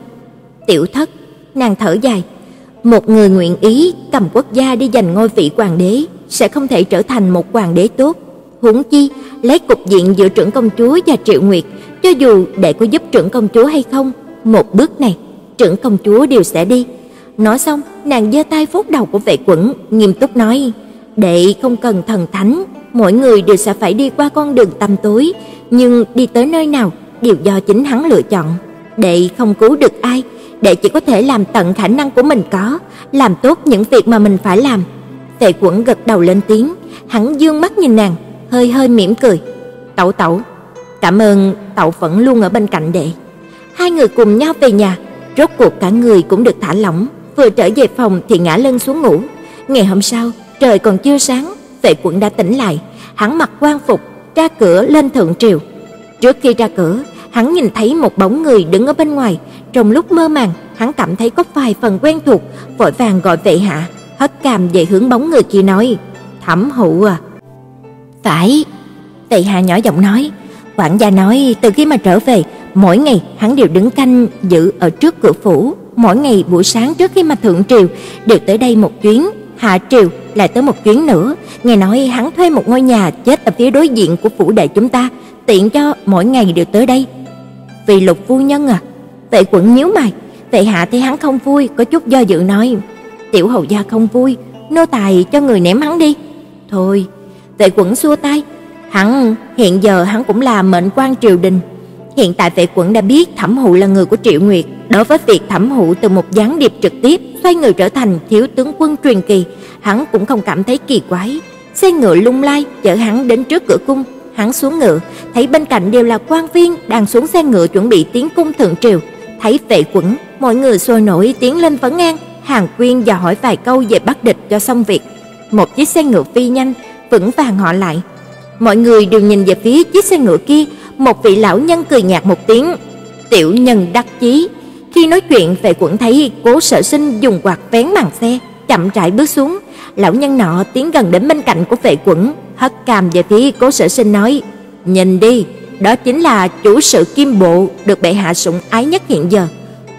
A: Tiểu Thất, nàng thở dài, một người nguyện ý cầm quốc gia đi giành ngôi vị hoàng đế sẽ không thể trở thành một hoàng đế tốt. Huống chi, lấy cục diện giữa trưởng công chúa và Triệu Nguyệt, cho dù để có giúp trưởng công chúa hay không, một bước này trưởng công chúa đều sẽ đi. Nói xong, nàng giơ tay vuốt đầu của vệ quẩn, nghiêm túc nói: "Đệ không cần thần thánh, mỗi người đều sẽ phải đi qua con đường tăm tối, nhưng đi tới nơi nào đều do chính hắn lựa chọn. Đệ không cứu được ai, đệ chỉ có thể làm tận khả năng của mình có, làm tốt những việc mà mình phải làm." Vệ Quẩn gật đầu lên tiếng, hắn dương mắt nhìn nàng, hơi hơi mỉm cười. "Tẩu tẩu, cảm ơn tẩu vẫn luôn ở bên cạnh đệ." Hai người cùng nhau về nhà, rốt cuộc cả người cũng được thả lỏng, vừa trở về phòng thì ngã lưng xuống ngủ. Ngày hôm sau, trời còn chưa sáng, Vệ quận đã tỉnh lại, hắn mặc quan phục, ra cửa lên thượng triều. Trước khi ra cửa, hắn nhìn thấy một bóng người đứng ở bên ngoài, trong lúc mơ màng, hắn cảm thấy có vài phần quen thuộc, vội vàng gọi Vệ Hạ, hất cằm về hướng bóng người kia nói: "Thẩm Hữu à?" "Phải." Vệ Hạ nhỏ giọng nói, quản gia nói từ khi mà trở về, mỗi ngày hắn đều đứng canh giữ ở trước cửa phủ, mỗi ngày buổi sáng trước khi mà thượng triều đều tới đây một chuyến, hạ triều lại tới một chuyến nữa, nghe nói hắn thuê một ngôi nhà chết ở phía đối diện của phủ đệ chúng ta, tiện cho mỗi ngày đều tới đây. Vì Lục phu nhân à? Tệ Quẩn nhíu mày, Tệ Hạ thấy hắn không vui, có chút do dự nói: "Tiểu hầu gia không vui, nô tài cho người ném hắn đi." "Thôi." Vệ Quẩn xua tay, hắn hiện giờ hắn cũng là mệnh quan triều đình, Hiện tại vệ Quẩn đã biết Thẩm Hụ là người của Triệu Nguyệt, đối với việc Thẩm Hụ từ một gián điệp trực tiếp xoay người trở thành thiếu tướng quân truyền kỳ, hắn cũng không cảm thấy kỳ quái. Xe ngựa lung lay chở hắn đến trước cửa cung, hắn xuống ngựa, thấy bên cạnh đều là quan viên đang xuống xe ngựa chuẩn bị tiến cung thượng triều. Thấy vệ Quẩn, mọi người sôi nổi tiến lên vấn an, Hàng Quyên dò hỏi vài câu về bắt địch cho xong việc. Một chiếc xe ngựa phi nhanh, vững vàng họ lại. Mọi người đều nhìn về phía chiếc xe ngựa kia, một vị lão nhân cười nhạt một tiếng, "Tiểu nhân đắc chí." Khi nói chuyện, về quận thấy Cố Sở Sinh dùng quạt vén màn xe, chậm rãi bước xuống, lão nhân nọ tiến gần đến bên cạnh của vệ quận, hất cằm về phía Cố Sở Sinh nói: "Nhìn đi, đó chính là chủ sự Kim Bộ được bệ hạ sủng ái nhất hiện giờ.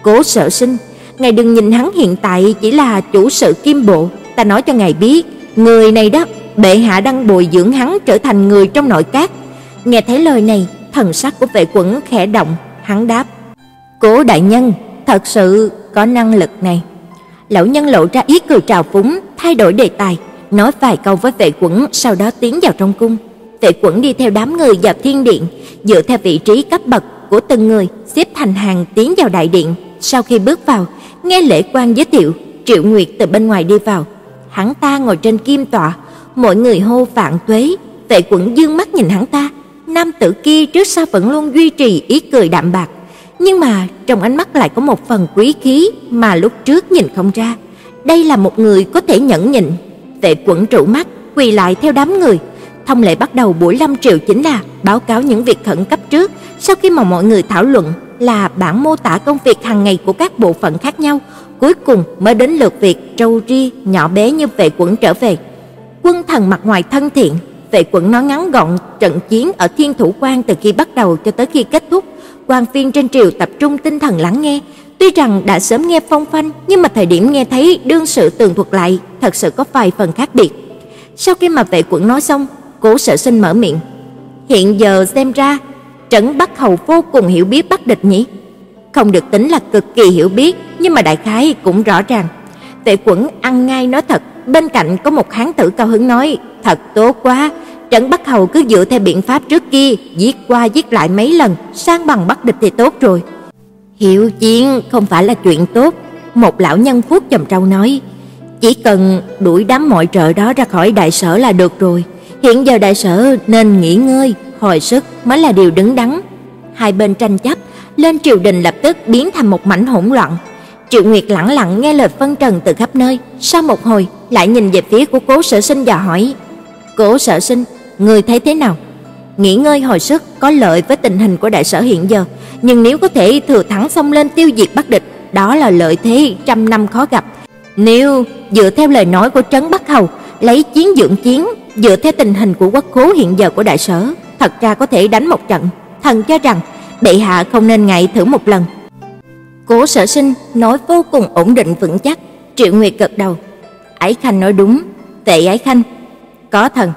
A: Cố Sở Sinh, ngài đừng nhìn hắn hiện tại chỉ là chủ sự Kim Bộ, ta nói cho ngài biết, người này đó, bệ hạ đang bồi dưỡng hắn trở thành người trong nội các." Nghe thấy lời này, thần sắc của vệ quẩn khẽ động, hắn đáp: "Cố đại nhân, thật sự có năng lực này." Lão nhân lộ ra ý cười trào phúng, thay đổi đề tài, nói vài câu với vệ quẩn, sau đó tiến vào trong cung. Vệ quẩn đi theo đám người vào thiên điện, dựa theo vị trí cấp bậc của từng người, xếp thành hàng tiến vào đại điện. Sau khi bước vào, nghe lễ quan giới thiệu, Triệu Nguyệt từ bên ngoài đi vào. Hắn ta ngồi trên kim tọa, mọi người hô vạn tuế, Vệ Quẩn dương mắt nhìn hắn ta, nam tử kia trước sau vẫn luôn duy trì ý cười đạm bạc, nhưng mà trong ánh mắt lại có một phần quý khí mà lúc trước nhìn không ra. Đây là một người có thể nhẫn nhịn. Vệ Quẩn trụ mắt, quỳ lại theo đám người. Thông lệ bắt đầu buổi lâm triệu chính là báo cáo những việc khẩn cấp trước, sau khi mà mọi người thảo luận là bản mô tả công việc hàng ngày của các bộ phận khác nhau, cuối cùng mới đến lượt việc trâu ri nhỏ bé như Vệ Quẩn trở về. Quân thần mặt ngoài thân thiện, Vệ quận nói ngắn gọn trận chiến ở Thiên Thủ Quan từ khi bắt đầu cho tới khi kết thúc, quan viên trên triều tập trung tinh thần lắng nghe. Tuy rằng đã sớm nghe phong phanh, nhưng mà thời điểm nghe thấy đương sự tường thuật lại, thật sự có vài phần khác biệt. Sau khi mà vệ quận nói xong, Cố Sở Sinh mở miệng. Hiện giờ xem ra, Trấn Bắc Hầu vô cùng hiểu biết Bắc địch nhỉ? Không được tính là cực kỳ hiểu biết, nhưng mà đại khái cũng rõ ràng. Tệ Quẩn ăn ngay nói thật, bên cạnh có một hán tử cao hứng nói, thật tốt quá, Trấn Bắc Hầu cứ dựa theo biện pháp trước kia, giết qua giết lại mấy lần, sang bằng bắt địch thì tốt rồi. Hiệu chiến không phải là chuyện tốt, một lão nhân phút trầm trâu nói, chỉ cần đuổi đám mọi trợ đó ra khỏi đại sở là được rồi. Hiện giờ đại sở nên nghỉ ngơi, hồi sức mới là điều đứng đắn. Hai bên tranh chấp, lên triều đình lập tức biến thành một mảnh hỗn loạn. Triệu Nguyệt lặng lặng nghe lời phân trần từ khắp nơi, sau một hồi lại nhìn về phía của Cố Sở Sinh dò hỏi: "Cố Sở Sinh, người thấy thế nào?" Nghỉ ngơi hồi sức có lợi với tình hình của đại sở hiện giờ, nhưng nếu có thể thừa thắng xông lên tiêu diệt Bắc địch, đó là lợi thế trăm năm khó gặp. Nếu dựa theo lời nói của Trấn Bắc Hầu, lấy chiến dưỡng chiến, dựa theo tình hình của quốc khố hiện giờ của đại sở, thật ra có thể đánh một trận. Thần cho rằng bệ hạ không nên ngại thử một lần. Cố Sở Sinh nói vô cùng ổn định vững chắc, Triệu Nguyệt gật đầu. Ái Khanh nói đúng, tệ Ái Khanh. Có thần.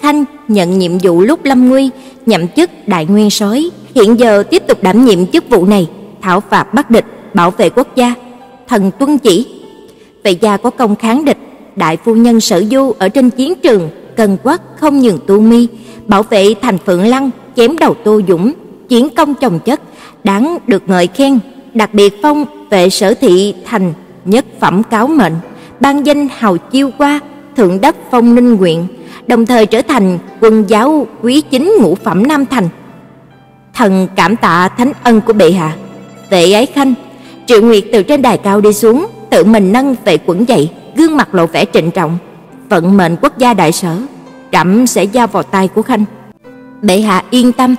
A: Khanh nhận nhiệm vụ lúc lâm nguy, nhậm chức đại nguyên soái, hiện giờ tiếp tục đảm nhiệm chức vụ này, thảo phạt bắt địch, bảo vệ quốc gia. Thần tuân chỉ. Vậy gia có công kháng địch, đại phu nhân Sở Du ở trên chiến trường cần quắc không nhường tu mi, bảo vệ thành Phượng Lăng, chém đầu Tô Dũng, chiến công chồng chất, đáng được ngợi khen, đặc biệt phong vệ Sở thị thành nhất phẩm cáo mệnh, ban danh hào chiêu qua, thượng đắc phong ninh nguyện, đồng thời trở thành quân giáo quý chính ngũ phẩm Nam thành. Thần cảm tạ thánh ân của bệ hạ. Vệ Ái Khanh, Triệu Nguyệt từ trên đài cao đi xuống, tự mình nâng vệ quẩn dậy, gương mặt lộ vẻ trịnh trọng. Vận mệnh quốc gia đại sở, trẫm sẽ giao vào tay của Khanh. Bệ hạ yên tâm.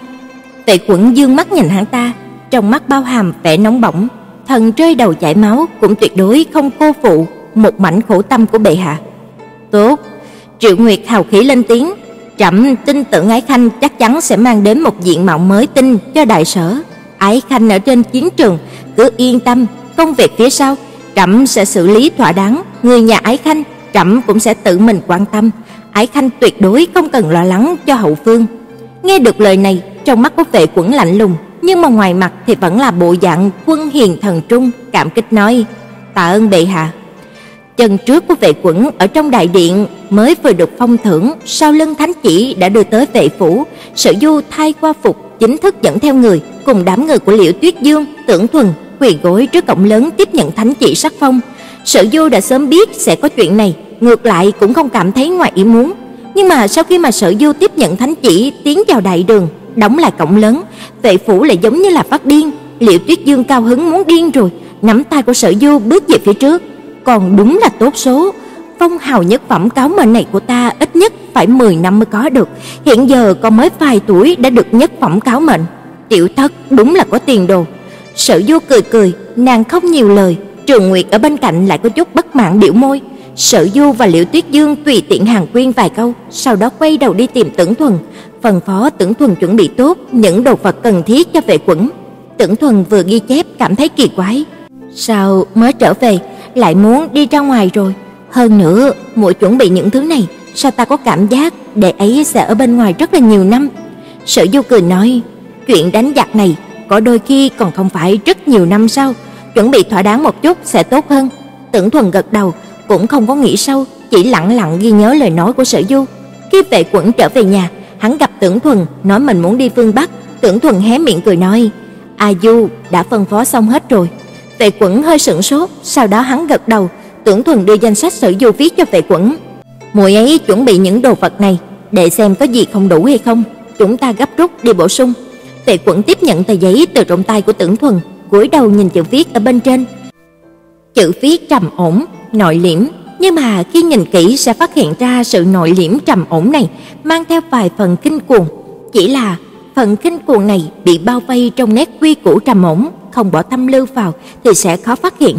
A: Vệ quẩn dương mắt nhìn hắn ta, trong mắt bao hàm vẻ nóng bỏng, thần rơi đầu chảy máu cũng tuyệt đối không cô phụ một mảnh khổ tâm của bệ hạ. Tốt, Triệu Nguyệt hào khí lên tiếng, trẫm tin tưởng Ái Khanh chắc chắn sẽ mang đến một diện mạo mới tinh cho đại sở. Ái Khanh ở trên chiến trường cứ yên tâm, công việc phía sau trẫm sẽ xử lý thỏa đáng, người nhà Ái Khanh trẫm cũng sẽ tự mình quan tâm. Ái Khanh tuyệt đối không cần lo lắng cho hậu phương. Nghe được lời này, trong mắt của Vệ Quẩn lạnh lùng, nhưng mà ngoài mặt thì vẫn là bộ dạng quân hiền thần trung, cảm kích nói: "Tạ ơn bệ hạ." Chân trước của Vệ Quẩn ở trong đại điện mới vừa được phong thưởng, sau lưng thánh chỉ đã đưa tới vệ phủ, Sở Du thay qua phục, chính thức dẫn theo người, cùng đám người của Liễu Tuyết Dương, Tưởng Thuần quỳ gối trước cổng lớn tiếp nhận thánh chỉ sắc phong. Sở Du đã sớm biết sẽ có chuyện này, ngược lại cũng không cảm thấy ngoài ý muốn. Nhưng mà sau khi mà Sở Du tiếp nhận thánh chỉ tiến vào đại đường, đóng lại cổng lớn, vệ phủ lại giống như là phát điên, Liễu Tuyết Dương cao hứng muốn điên rồi, nắm tay của Sở Du bước về phía trước. Còn đúng là tốt số, phong hào nhất phẩm cáo mệnh này của ta ít nhất phải 10 năm mới có được, hiện giờ còn mới vài tuổi đã được nhất phẩm cáo mệnh. Tiểu thất đúng là có tiền đồ. Sở Du cười cười, nàng không nhiều lời, Trường Nguyệt ở bên cạnh lại có chút bất mãn biểu môi. Sở Du và Liễu Tuyết Dương tùy tiện hàng quyên vài câu, sau đó quay đầu đi tìm Tưởng Thuần, phân phó Tưởng Thuần chuẩn bị tốt những đồ vật cần thiết cho vệ quẩn. Tưởng Thuần vừa ghi chép cảm thấy kỳ quái, sao mới trở về lại muốn đi ra ngoài rồi? Hơn nữa, muội chuẩn bị những thứ này, sao ta có cảm giác đệ ấy sẽ ở bên ngoài rất là nhiều năm. Sở Du cười nói, chuyện đánh giặc này có đôi khi còn không phải rất nhiều năm sau, chuẩn bị thỏa đáng một chút sẽ tốt hơn. Tưởng Thuần gật đầu, cũng không có nghĩ sâu, chỉ lặng lặng ghi nhớ lời nói của Sở Du. Khi Vệ Quẩn trở về nhà, hắn gặp Tưởng Thuần nói mình muốn đi phương Bắc, Tưởng Thuần hé miệng cười nói: "A Du đã phân phó xong hết rồi." Vệ Quẩn hơi sững sốt, sau đó hắn gật đầu, Tưởng Thuần đưa danh sách sử Du viết cho Vệ Quẩn. Muội ấy chuẩn bị những đồ vật này để xem có gì không đủ hay không, chúng ta gấp rút đi bổ sung. Vệ Quẩn tiếp nhận tờ giấy từ trong tay của Tưởng Thuần, cúi đầu nhìn chữ viết ở bên trên. Chữ viết trầm ổn, nội liễm, nhưng mà khi nhìn kỹ sẽ phát hiện ra sự nội liễm trầm ổn này mang theo vài phần kinh cuồng, chỉ là phần kinh cuồng này bị bao vây trong nét quy củ trầm ổn, không bỏ tâm lưu vào thì sẽ khó phát hiện.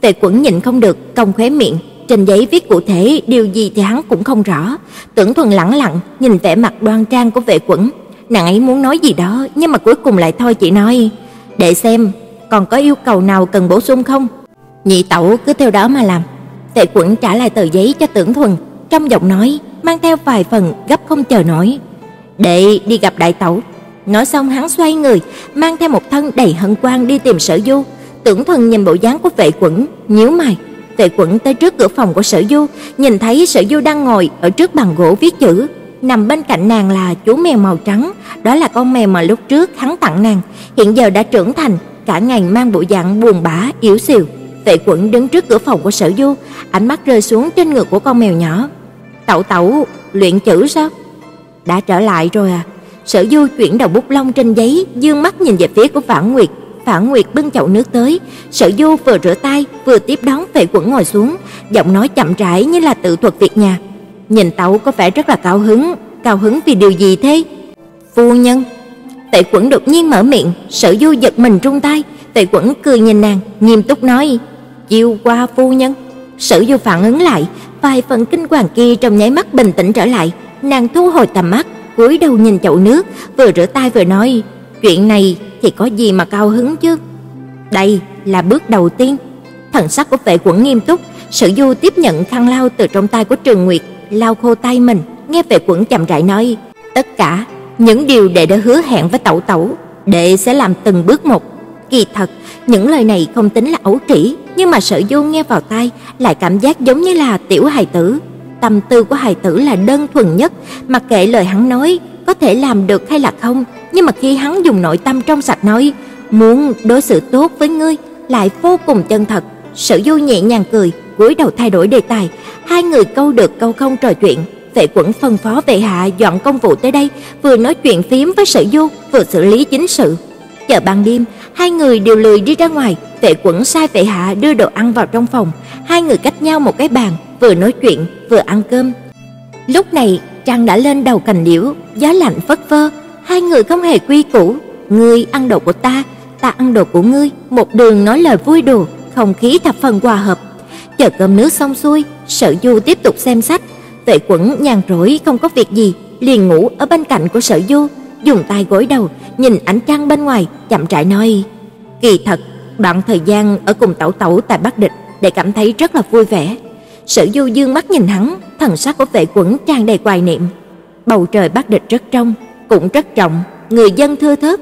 A: Tề Quẩn nhịn không được, cong khóe miệng, trên giấy viết cụ thể điều gì thì hắn cũng không rõ, Tưởng Thuần lẳng lặng nhìn vẻ mặt đoan trang của Vệ Quẩn, nàng ấy muốn nói gì đó, nhưng mà cuối cùng lại thôi chỉ nói, "Để xem, còn có yêu cầu nào cần bổ sung không?" Nhị tẩu cứ theo đó mà làm. Tệ Quẩn trả lại tờ giấy cho Tưởng Thuần, trong giọng nói mang theo vài phần gấp không chờ nổi. "Đệ đi gặp đại tẩu." Nói xong hắn xoay người, mang theo một thân đầy hân quang đi tìm Sở Du. Tưởng Thuần nhìn bộ dáng của Vệ Quẩn, nhíu mày. Vệ Quẩn tới trước cửa phòng của Sở Du, nhìn thấy Sở Du đang ngồi ở trước bàn gỗ viết chữ, nằm bên cạnh nàng là chú mèo màu trắng, đó là con mèo mà lúc trước hắn tặng nàng, hiện giờ đã trưởng thành, cả ngày mang bộ dạng buồn bã, yếu xìu. Tệ Quẩn đứng trước cửa phòng của Sở Du, ánh mắt rơi xuống trên ngực của con mèo nhỏ. "Tẩu tẩu, luyện chữ sao?" "Đã trở lại rồi à?" Sở Du chuyển đầu bút lông trên giấy, dương mắt nhìn về phía của Phản Nguyệt, Phản Nguyệt bưng chậu nước tới, Sở Du vừa rửa tay, vừa tiếp đón Tệ Quẩn ngồi xuống, giọng nói chậm rãi như là tự thuật việc nhà. Nhìn Tẩu có vẻ rất là cao hứng, cao hứng vì điều gì thế? Phu nhân. Tệ Quẩn đột nhiên mở miệng, Sở Du giật mình rung tay, Tệ Quẩn cười nhìn nàng, nghiêm túc nói: "Chiêu qua phu nhân." Sử Du phản ứng lại, vài phần kinh hoàng kia trong nháy mắt bình tĩnh trở lại, nàng thu hồi tầm mắt, cúi đầu nhìn chậu nước, vừa rửa tay vừa nói: "Chuyện này thì có gì mà cao hứng chứ? Đây là bước đầu tiên." Thần sắc của Vệ Quẩn nghiêm túc, Sử Du tiếp nhận khăn lau từ trong tay của Trường Nguyệt, lau khô tay mình, nghe Vệ Quẩn chậm rãi nói: "Tất cả những điều đệ đã hứa hẹn với Tẩu Tẩu, đệ sẽ làm từng bước một." Kỳ thật, những lời này không tính là ấu trĩ, nhưng mà Sở Du nghe vào tai lại cảm giác giống như là tiểu hài tử. Tâm tư của hài tử là đơn thuần nhất, mặc kệ lời hắn nói có thể làm được hay là không, nhưng mà khi hắn dùng nội tâm trong sạch nói, muốn đối xử tốt với ngươi, lại vô cùng chân thật. Sở Du nhẹ nhàng cười, cúi đầu thay đổi đề tài, hai người câu được câu không trò chuyện. Vệ Quẩn phân phó vệ hạ dọn công vụ tới đây, vừa nói chuyện phím với Sở Du, vừa xử lý chính sự. Chờ ban đêm, hai người đều lười đi ra ngoài, Vệ Quẩn sai vệ hạ đưa đồ ăn vào trong phòng, hai người cách nhau một cái bàn, vừa nói chuyện vừa ăn cơm. Lúc này, trăng đã lên đầu cành liễu, gió lạnh phất phơ, hai người không hề quy củ, ngươi ăn đồ của ta, ta ăn đồ của ngươi, một đường nói lời vui đùa, không khí thập phần hòa hợp. Chờ cơm nước xong xuôi, Sở Du tiếp tục xem sách, Vệ Quẩn nhàn rỗi không có việc gì, liền ngủ ở bên cạnh của Sở Du, dùng tay gối đầu, nhìn ánh trăng bên ngoài, chậm rãi nói: "Kỳ thật, đoạn thời gian ở cùng Tẩu Tẩu tại Bắc Địch, để cảm thấy rất là vui vẻ." Sở Du dương mắt nhìn hắn, thần sắc của Vệ Quẩn tràn đầy hoài niệm. Bầu trời Bắc Địch rất trong, cũng rất trọng, người dân thưa thớt,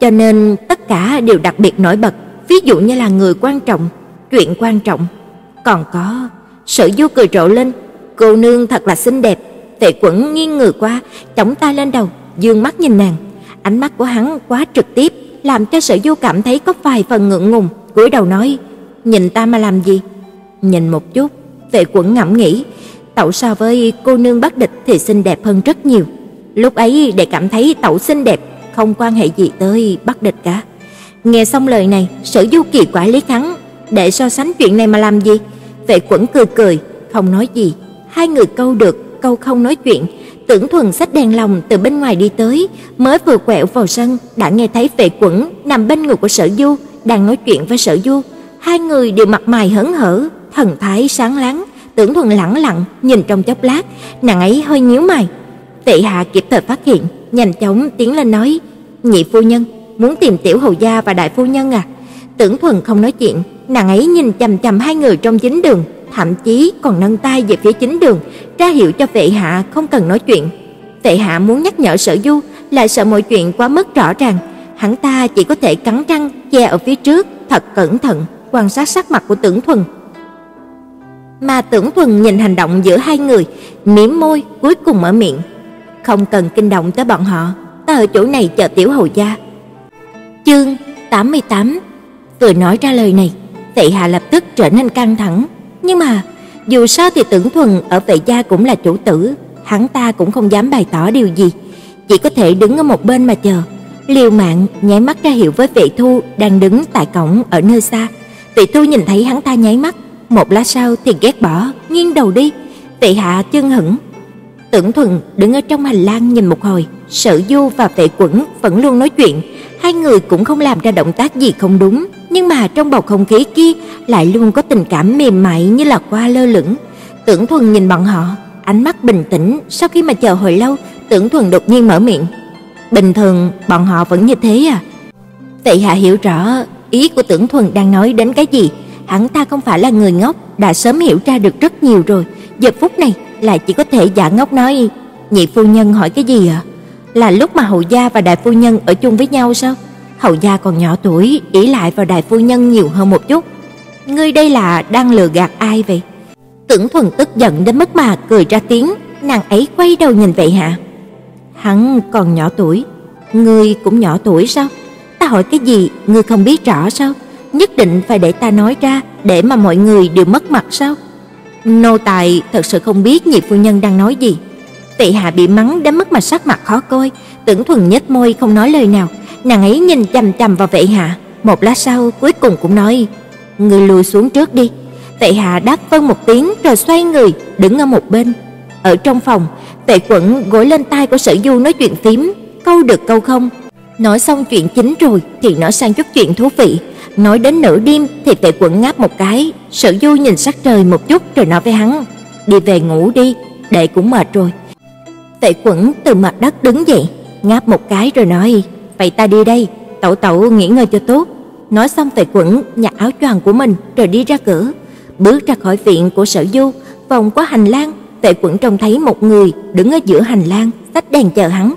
A: cho nên tất cả đều đặc biệt nổi bật, ví dụ như là người quan trọng, chuyện quan trọng. Còn có, Sở Du cười rộ lên, cô nương thật là xinh đẹp. Vệ Quẩn nghiêng người qua, chống tay lên đầu, dương mắt nhìn nàng. Ánh mắt của hắn quá trực tiếp, làm cho Sở Du cảm thấy có vài phần ngượng ngùng, cúi đầu nói: "Nhìn ta mà làm gì?" "Nhìn một chút." Vệ Quẩn ngẫm nghĩ, tẩu so với cô nương Bắc Địch thì xinh đẹp hơn rất nhiều. Lúc ấy để cảm thấy tẩu xinh đẹp không quan hệ gì tới Bắc Địch cả. Nghe xong lời này, Sở Du kỳ quái lý hắn, để so sánh chuyện này mà làm gì? Vệ Quẩn cười cười, không nói gì. Hai người câu được, câu không nói chuyện. Tưởng Thuần xách đèn lồng từ bên ngoài đi tới, mới vừa quẹo vào sân đã nghe thấy Vệ Quẩn nằm bên ngực của Sở Du đang nói chuyện với Sở Du. Hai người đều mặt mày hớn hở, thần thái sáng láng. Tưởng Thuần lẳng lặng nhìn trong chốc lát, nàng ấy hơi nhíu mày. Tệ hạ kịp thời phát hiện, nhanh chóng tiến lên nói: "Nhị phu nhân, muốn tìm tiểu hầu gia và đại phu nhân à?" Tưởng Thuần không nói chuyện, nàng ấy nhìn chằm chằm hai người trong chính đường, thậm chí còn nâng tay về phía chính đường, ra hiệu cho Vệ hạ không cần nói chuyện. Vệ hạ muốn nhắc nhở Sở Du, lại sợ mọi chuyện quá mức rõ ràng, hắn ta chỉ có thể cắn răng che ở phía trước, thật cẩn thận quan sát sắc mặt của Tưởng Thuần. Mà Tưởng Thuần nhìn hành động giữa hai người, mím môi, cuối cùng mở miệng, "Không cần kinh động tới bọn họ, ta ở chỗ này chờ tiểu hầu gia." Chương 88 Vừa nói ra lời này, Vệ Hạ lập tức trở nên căng thẳng, nhưng mà dù sao thì Tưởng Thuần ở Vệ gia cũng là chủ tử, hắn ta cũng không dám bày tỏ điều gì, chỉ có thể đứng ở một bên mà chờ. Liêu Mạn nháy mắt ra hiệu với Vệ Thu đang đứng tại cổng ở nơi xa. Vệ Thu nhìn thấy hắn ta nháy mắt, một lát sau thì ghét bỏ, nghiêng đầu đi. Vệ Hạ chân hững. Tưởng Thuần đứng ở trong hành lang nhìn một hồi, Sở Du và Vệ Quẩn vẫn luôn nói chuyện, hai người cũng không làm ra động tác gì không đúng, nhưng mà trong bầu không khí kia lại luôn có tình cảm mềm mại như là qua lơ lửng. Tưởng Thuần nhìn bọn họ, ánh mắt bình tĩnh, sau khi mà chờ hồi lâu, Tưởng Thuần đột nhiên mở miệng. "Bình thường bọn họ vẫn như thế à?" Tệ Hạ hiểu rõ ý của Tưởng Thuần đang nói đến cái gì, hắn ta không phải là người ngốc, đã sớm hiểu ra được rất nhiều rồi, giờ phút này lại chỉ có thể giả ngốc nói, "Nhị phu nhân hỏi cái gì ạ?" À? Là lúc mà hậu gia và đại phu nhân ở chung với nhau sao? Hậu gia còn nhỏ tuổi, ỷ lại vào đại phu nhân nhiều hơn một chút. Ngươi đây là đang lừa gạt ai vậy? Tưởng Thuần tức giận đến mức mà cười ra tiếng, nàng ấy quay đầu nhìn vậy hả? Hắn còn nhỏ tuổi, ngươi cũng nhỏ tuổi sao? Ta hỏi cái gì, ngươi không biết rõ sao? Nhất định phải để ta nói ra để mà mọi người đều mất mặt sao? Nô tài thật sự không biết nhị phu nhân đang nói gì. Tệ hạ bị mắng đến mức mà sắc mặt khó coi, Tưởng Thuần nhếch môi không nói lời nào, nàng ấy nhìn chằm chằm vào Vệ Hạ, một lát sau cuối cùng cũng nói: "Ngươi lùi xuống trước đi." Tệ Hạ đáp vâng một tiếng rồi xoay người đứng ở một bên. Ở trong phòng, Tệ Quẩn gối lên tai của Sở Du nói chuyện phím, câu được câu không. Nói xong chuyện chính rồi thì nói sang chút chuyện thú vị. Nói đến nửa đêm thì Tệ Quẩn ngáp một cái, Sở Du nhìn sắc trời một chút rồi nói với hắn: "Đi về ngủ đi, đệ cũng mệt rồi." Tệ Quẩn từ mặt đất đứng dậy, ngáp một cái rồi nói: "Vậy ta đi đây, Tẩu tẩu nghỉ ngơi cho tốt." Nói xong Tệ Quẩn nhặt áo choàng của mình rồi đi ra cửa, bước ra khỏi viện của Sở Du, vòng qua hành lang, Tệ Quẩn trông thấy một người đứng ở giữa hành lang, xách đèn chờ hắn.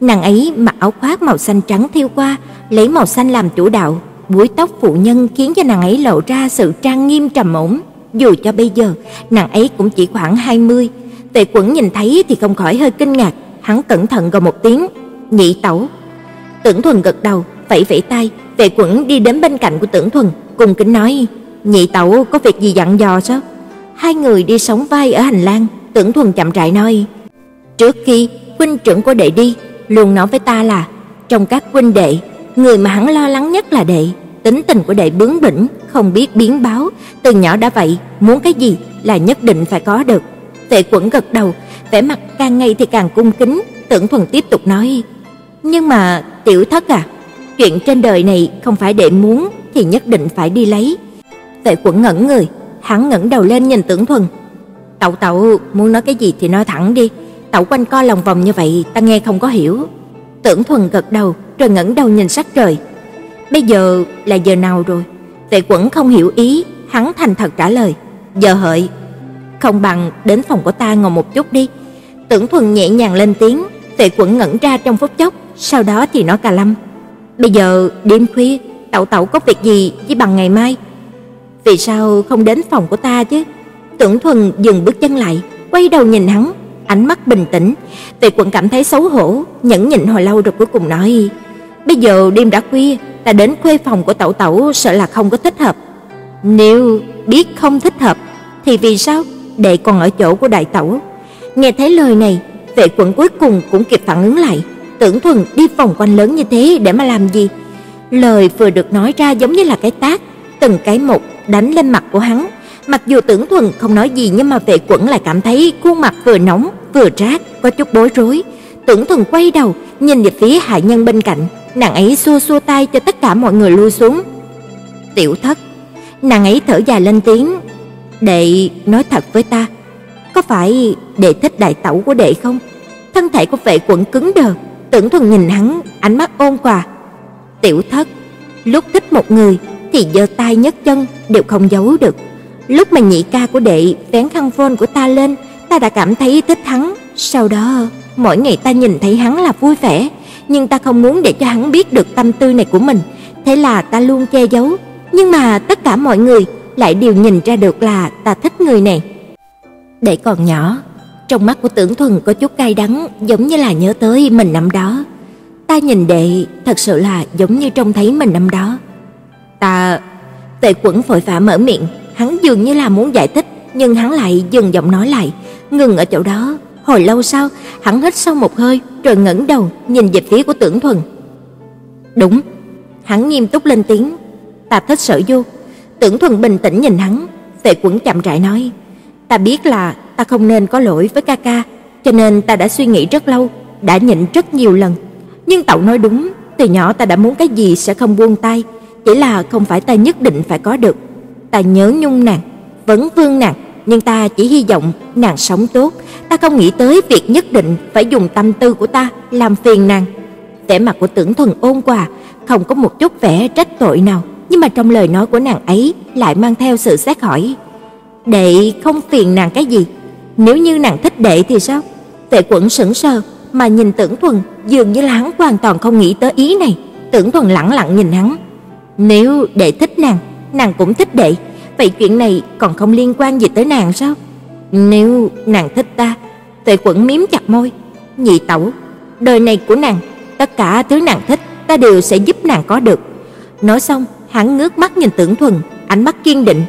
A: Nàng ấy mặc áo khoác màu xanh trắng thiêu qua, lấy màu xanh làm chủ đạo, búi tóc phụ nhân khiến cho nàng ấy lộ ra sự trang nghiêm trầm ổn. Dù cho bây giờ, nàng ấy cũng chỉ khoảng 20. Tề Quẩn nhìn thấy thì không khỏi hơi kinh ngạc, hắn cẩn thận gọi một tiếng, "Nhị tẩu." Tưởng Thuần gật đầu, vẫy vẫy tay, Tề Quẩn đi đến bên cạnh của Tưởng Thuần, cùng kính nói, "Nhị tẩu có việc gì dặn dò sao?" Hai người đi sóng vai ở hành lang, Tưởng Thuần chậm rãi nói, "Trước khi huynh trưởng của đệ đi, luôn nói với ta là trong các huynh đệ, người mà hắn lo lắng nhất là đệ, tính tình của đệ bướng bỉnh, không biết biến báo, từ nhỏ đã vậy, muốn cái gì là nhất định phải có được." Tệ Quẩn gật đầu, vẻ mặt càng ngày thì càng cung kính, Tưởng Thuần tiếp tục nói: "Nhưng mà tiểu thất à, chuyện trên đời này không phải đệ muốn thì nhất định phải đi lấy." Tệ Quẩn ngẩn người, hắn ngẩng đầu lên nhìn Tưởng Thuần. "Tẩu tẩu muốn nói cái gì thì nói thẳng đi, tẩu quanh co lòng vòng như vậy ta nghe không có hiểu." Tưởng Thuần gật đầu, rồi ngẩng đầu nhìn sắc trời. "Bây giờ là giờ nào rồi?" Tệ Quẩn không hiểu ý, hắn thành thật trả lời: "Giờ hợi." "Không bằng đến phòng của ta ngồi một chút đi." Tưởng Thuần nhẹ nhàng lên tiếng, Tệ Quẩn ngẩn ra trong phút chốc, sau đó thì nói cà lâm: "Bây giờ đêm khuya, Tẩu Tẩu có việc gì với bằng ngày mai?" "Vì sao không đến phòng của ta chứ?" Tưởng Thuần dừng bước chân lại, quay đầu nhìn hắn, ánh mắt bình tĩnh, Tề Quận cảm thấy xấu hổ, nhẫn nhịn hồi lâu rồi cuối cùng nói: "Bây giờ đêm đã khuya, ta đến khuê phòng của Tẩu Tẩu sợ là không có thích hợp." "Nếu biết không thích hợp thì vì sao đệ còn ở chỗ của đại tẩu?" Nghe thấy lời này, Vệ Quận cuối cùng cũng kịp phản ứng lại, Tưởng Thuần đi vòng quanh lớn như thế để mà làm gì? Lời vừa được nói ra giống như là cái tát, từng cái một đánh lên mặt của hắn. Mặc dù Tưởng Thuần không nói gì nhưng mà Vệ Quẩn lại cảm thấy khuôn mặt vừa nóng vừa rát, có chút bối rối. Tưởng Thuần quay đầu, nhìn về phía hạ nhân bên cạnh, nàng ấy xua xua tay cho tất cả mọi người lui xuống. "Tiểu Thất." Nàng ấy thở dài lên tiếng, "Đệ nói thật với ta, có phải đệ thích đại tẩu của đệ không?" Thân thể của Vệ Quẩn cứng đờ, Tưởng Thuần nhìn hắn, ánh mắt ôn hòa. "Tiểu Thất, lúc thích một người thì giơ tay nhấc chân đều không giấu được. Lúc mà nhị ca của đệ vén khăn phôn của ta lên, ta đã cảm thấy thích hắn, sau đó mỗi ngày ta nhìn thấy hắn là vui vẻ, nhưng ta không muốn để cho hắn biết được tâm tư này của mình, thế là ta luôn che giấu, nhưng mà tất cả mọi người lại đều nhìn ra được là ta thích người này. Để còn nhỏ, trong mắt của Tưởng Thuần có chút cay đắng, giống như là nhớ tới mình năm đó. Ta nhìn đệ, thật sự là giống như trông thấy mình năm đó. Ta Tề Quẩn vội vã mở miệng, hắn dường như là muốn giải thích, nhưng hắn lại dừng giọng nói lại, ngừng ở chỗ đó. Hồi lâu sau, hắn hít sâu một hơi, rồi ngẩng đầu nhìn về phía của Tưởng Thuần. "Đúng." Hắn nghiêm túc lên tiếng, "Ta thích Sở Du." Tưởng Thuần bình tĩnh nhìn hắn, Tề Quẩn chậm rãi nói, "Ta biết là ta không nên có lỗi với ca ca, cho nên ta đã suy nghĩ rất lâu, đã nhịn rất nhiều lần. Nhưng Tẩu nói đúng, từ nhỏ ta đã muốn cái gì sẽ không buông tay, chỉ là không phải ta nhất định phải có được. Ta nhớ nhung nàng, vẫn vương nàng, nhưng ta chỉ hy vọng nàng sống tốt, ta không nghĩ tới việc nhất định phải dùng tâm tư của ta làm phiền nàng. Vẻ mặt của Tưởng Thuần ôn hòa, không có một chút vẻ trách tội nào, nhưng mà trong lời nói của nàng ấy lại mang theo sự xét hỏi. Đệ không phiền nàng cái gì? Nếu như nàng thích đệ thì sao? Tệ Quẩn sững sờ mà nhìn Tưởng Thuần, dường như là hắn hoàn toàn không nghĩ tới ý này. Tưởng Thuần lẳng lặng nhìn hắn. Nếu đệ thích nàng, nàng cũng thích đệ, vậy chuyện này còn không liên quan gì tới nàng sao? Nếu nàng thích ta, tệ Quẩn miếm chặt môi, nhị tẩu, đời này của nàng, tất cả thứ nàng thích, ta đều sẽ giúp nàng có được. Nói xong, hắn ngước mắt nhìn Tưởng Thuần, ánh mắt kiên định,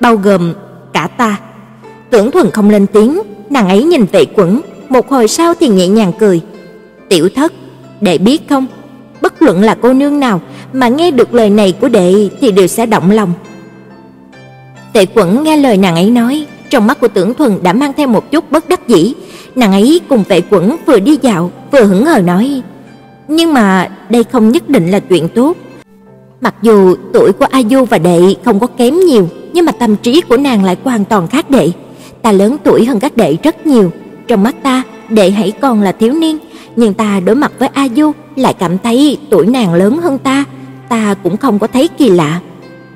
A: bao gồm cả ta. Tưởng Thuần không lên tiếng, nàng ấy nhìn Vệ Quẩn, một hồi sau thì nhẹ nhàng cười. "Tiểu thất, đệ biết không, bất luận là cô nương nào mà nghe được lời này của đệ thì đều sẽ động lòng. Tệ Quẩn nghe lời nàng ấy nói, trong mắt của Tưởng Thuần đã mang theo một chút bất đắc dĩ, nàng ấy cùng Vệ Quẩn vừa đi dạo, vừa hững hờ nói: "Nhưng mà đây không nhất định là chuyện tốt. Mặc dù tuổi của A Du và đệ không có kém nhiều, nhưng mà tâm trí của nàng lại hoàn toàn khác đệ. Ta lớn tuổi hơn các đệ rất nhiều, trong mắt ta, đệ hãy còn là thiếu niên, nhưng ta đối mặt với A Du lại cảm thấy tuổi nàng lớn hơn ta, ta cũng không có thấy kỳ lạ.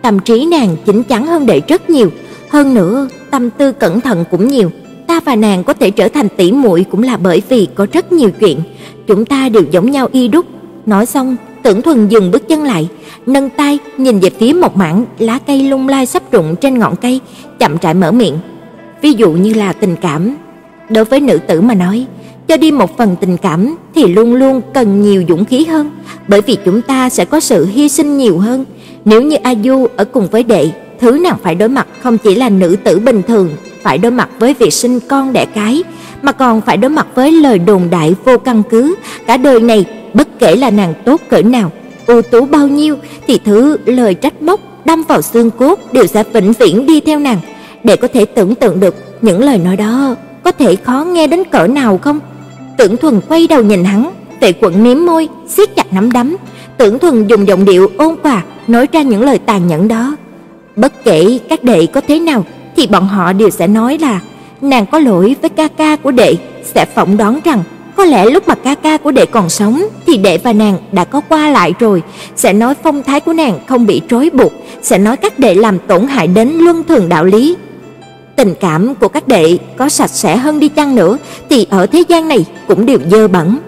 A: Tâm trí nàng chín chắn hơn đệ rất nhiều, hơn nữa tâm tư cẩn thận cũng nhiều. Ta và nàng có thể trở thành tỷ muội cũng là bởi vì có rất nhiều chuyện, chúng ta đều giống nhau y đúc. Nói xong, Tưởng Thuần dừng bước chân lại, nâng tay nhìn về phía một mảng lá cây lung lay sắp rụng trên ngọn cây, chậm rãi mở miệng. Ví dụ như là tình cảm, đối với nữ tử mà nói, cho đi một phần tình cảm thì luôn luôn cần nhiều dũng khí hơn, bởi vì chúng ta sẽ có sự hy sinh nhiều hơn. Nếu như A Du ở cùng với đệ, thứ nàng phải đối mặt không chỉ là nữ tử bình thường, phải đối mặt với việc sinh con đẻ cái, mà còn phải đối mặt với lời đồn đại vô căn cứ, cả đời này bất kể là nàng tốt cỡ nào, ưu tú bao nhiêu thì thứ lời trách móc đâm vào xương cốt đều sẽ vĩnh viễn đi theo nàng. Để có thể tưởng tượng được những lời nói đó có thể khó nghe đến cỡ nào không? Tưởng Thuần quay đầu nhìn hắn, Tệ Quận miếm môi, siết chặt nắm đấm, Tưởng Thuần dùng giọng điệu ôn hòa nói ra những lời tàn nhẫn đó. Bất kể các đệ có thế nào thì bọn họ đều sẽ nói là nàng có lỗi với ca ca của đệ, sẽ phỏng đoán rằng có lẽ lúc mà ca ca của đệ còn sống thì đệ và nàng đã có qua lại rồi, sẽ nói phong thái của nàng không bị trói buộc, sẽ nói các đệ làm tổn hại đến luân thường đạo lý. Tình cảm của các đệ có sạch sẽ hơn đi chăng nữa thì ở thế gian này cũng đều dơ bẩn.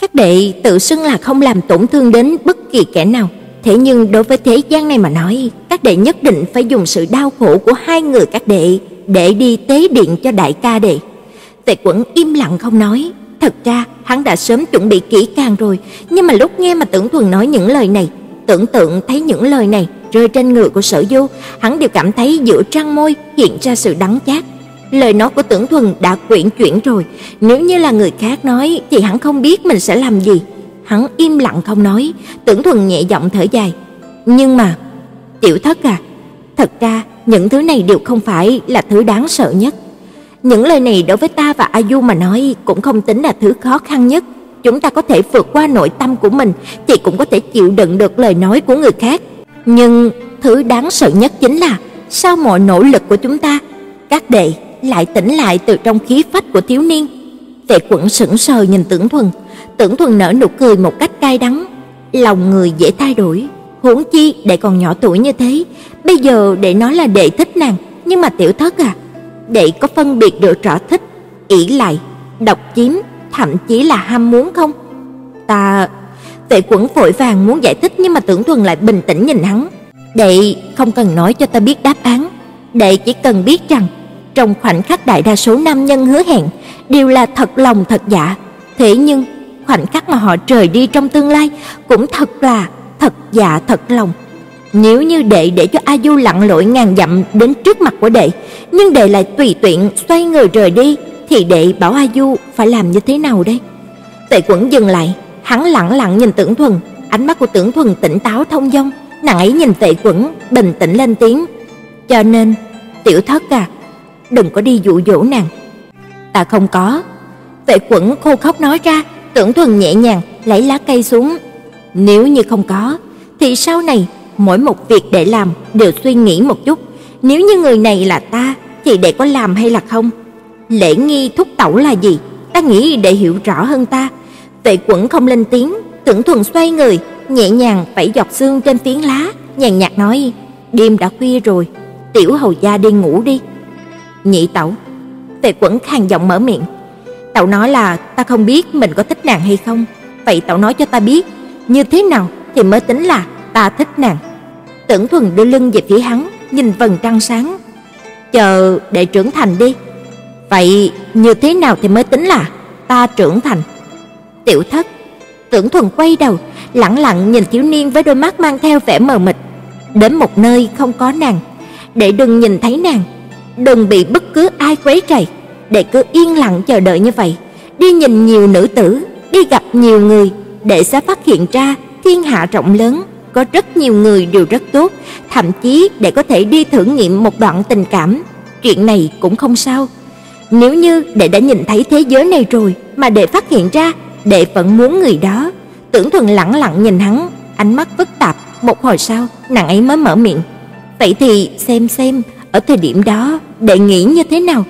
A: Các đệ tự xưng là không làm tổn thương đến bất kỳ kẻ nào, thế nhưng đối với thế gian này mà nói, các đệ nhất định phải dùng sự đau khổ của hai người các đệ để đi tế điện cho đại ca đệ. Tề Quẩn im lặng không nói, Thật ra, hắn đã sớm chuẩn bị kỹ càng rồi, nhưng mà lúc nghe mà Tưởng Thuần nói những lời này, tưởng tượng thấy những lời này rơi trên người của Sở Du, hắn đều cảm thấy giữa răng môi hiện ra sự đắng chát. Lời nói của Tưởng Thuần đã quyển chuyển rồi, nếu như là người khác nói thì hắn không biết mình sẽ làm gì. Hắn im lặng không nói, Tưởng Thuần nhẹ giọng thở dài. Nhưng mà, tiểu thất à, thật ra những thứ này đều không phải là thứ đáng sợ nhất. Những lời này đối với ta và A Du mà nói cũng không tính là thứ khó khăn nhất. Chúng ta có thể vượt qua nội tâm của mình thì cũng có thể chịu đựng được lời nói của người khác. Nhưng thứ đáng sợ nhất chính là sau mọi nỗ lực của chúng ta, các đệ lại tỉnh lại từ trong khí phách của thiếu niên. Tệ Quẩn sững sờ nhìn Tưởng Thuần, Tưởng Thuần nở nụ cười một cách cay đắng, lòng người dễ thay đổi, huống chi đệ còn nhỏ tuổi như thế, bây giờ đệ nói là đệ thích nàng, nhưng mà tiểu thất à, đệ có phân biệt được rõ thích, ỷ lại, độc chiếm, thậm chí là ham muốn không? Ta Vệ Quẩn vội vàng muốn giải thích nhưng mà Tưởng Thuần lại bình tĩnh nhìn hắn. "Đệ không cần nói cho ta biết đáp án, đệ chỉ cần biết rằng trong khoảnh khắc đại đa số nam nhân hứa hẹn đều là thật lòng thật dạ, thế nhưng khoảnh khắc mà họ rời đi trong tương lai cũng thật là thật dạ thật lòng." Nếu như đệ để cho A Du lặn lội ngàn dặm đến trước mặt của đệ, nhưng đệ lại tùy tiện xoay người rời đi, thì đệ bảo A Du phải làm như thế nào đây? Tệ Quẩn dừng lại, hắn lặng lặng nhìn Tưởng Thuần, ánh mắt của Tưởng Thuần tỉnh táo thông dong, nàng ấy nhìn Tệ Quẩn bình tĩnh lên tiếng, "Cho nên, tiểu thất à, đừng có đi dụ dỗ nàng." "Ta không có." Tệ Quẩn khô khóc nói ra, Tưởng Thuần nhẹ nhàng lấy lá cây xuống, "Nếu như không có, thì sau này mỗi một việc để làm đều suy nghĩ một chút, nếu như người này là ta thì để có làm hay là không? Lễ nghi thúc tẩu là gì? Ta nghĩ để hiểu rõ hơn ta. Vệ Quẩn không lên tiếng, Tưởng Thuần xoay người, nhẹ nhàng vẫy giọt xương trên phiến lá, nhàn nhạt nói: "Đêm đã khuya rồi, tiểu hầu gia đi ngủ đi." Nhị tẩu, Vệ Quẩn khàn giọng mở miệng. Tẩu nói là ta không biết mình có thích nàng hay không, vậy tẩu nói cho ta biết, như thế nào thì mới tính là ta thích nàng. Tưởng Thuần đưa lưng về phía hắn, nhìn vầng trăng sáng. "Chờ để trưởng thành đi." "Vậy như thế nào thì mới tính là ta trưởng thành?" Tiểu Thất, Tưởng Thuần quay đầu, lặng lặng nhìn thiếu niên với đôi mắt mang theo vẻ mờ mịt, đến một nơi không có nàng, để đừng nhìn thấy nàng, đừng bị bất cứ ai quấy rầy, để cứ yên lặng chờ đợi như vậy, đi nhìn nhiều nữ tử, đi gặp nhiều người để sẽ phát hiện ra thiên hạ rộng lớn, có rất nhiều người đều rất tốt, thậm chí để có thể đi thử nghiệm một đoạn tình cảm. Chuyện này cũng không sao. Nếu như đệ đã nhìn thấy thế giới này rồi mà đệ phát hiện ra đệ vẫn muốn người đó, Tưởng Thuần lặng lặng nhìn hắn, ánh mắt phức tạp, một hồi sau, nàng ấy mới mở miệng. "Vậy thì xem xem, ở thời điểm đó đệ nghĩ như thế nào?"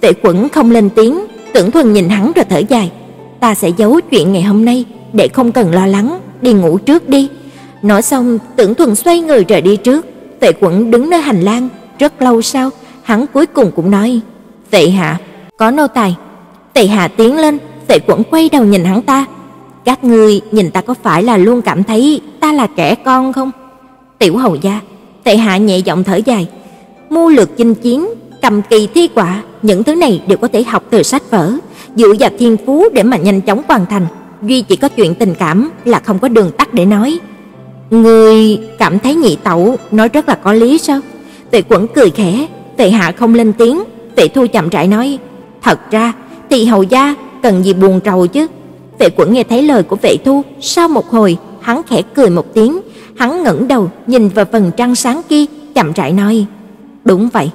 A: Tệ Quẩn không lên tiếng, Tưởng Thuần nhìn hắn rồi thở dài. "Ta sẽ giấu chuyện ngày hôm nay, để không cần lo lắng, đi ngủ trước đi." Nói xong, Tưởng Thuần xoay người rời đi trước. Tệ Quẩn đứng nơi hành lang, rất lâu sau, hắn cuối cùng cũng nói: "Tệ hạ, có nô tài." Tệ hạ tiến lên, Tệ Quẩn quay đầu nhìn hắn ta. "Các ngươi nhìn ta có phải là luôn cảm thấy ta là trẻ con không?" Tiểu hầu gia, Tệ hạ nhẹ giọng thở dài. Mưu lược chinh chiến, cầm kỳ thi quả, những thứ này đều có thể học từ sách vở, dựa vào thiên phú để mà nhanh chóng hoàn thành, duy chỉ có chuyện tình cảm là không có đường tắt để nói. Người cảm thấy nhị tẩu nói rất là có lý sao? Tệ Quẩn cười khẽ, Tệ Hạ không lên tiếng, Tệ Thu chậm rãi nói, thật ra thì hầu gia cần gì buồn rầu chứ? Tệ Quẩn nghe thấy lời của Vệ Thu, sau một hồi, hắn khẽ cười một tiếng, hắn ngẩng đầu nhìn vào phần trăng sáng kia, chậm rãi nói, đúng vậy,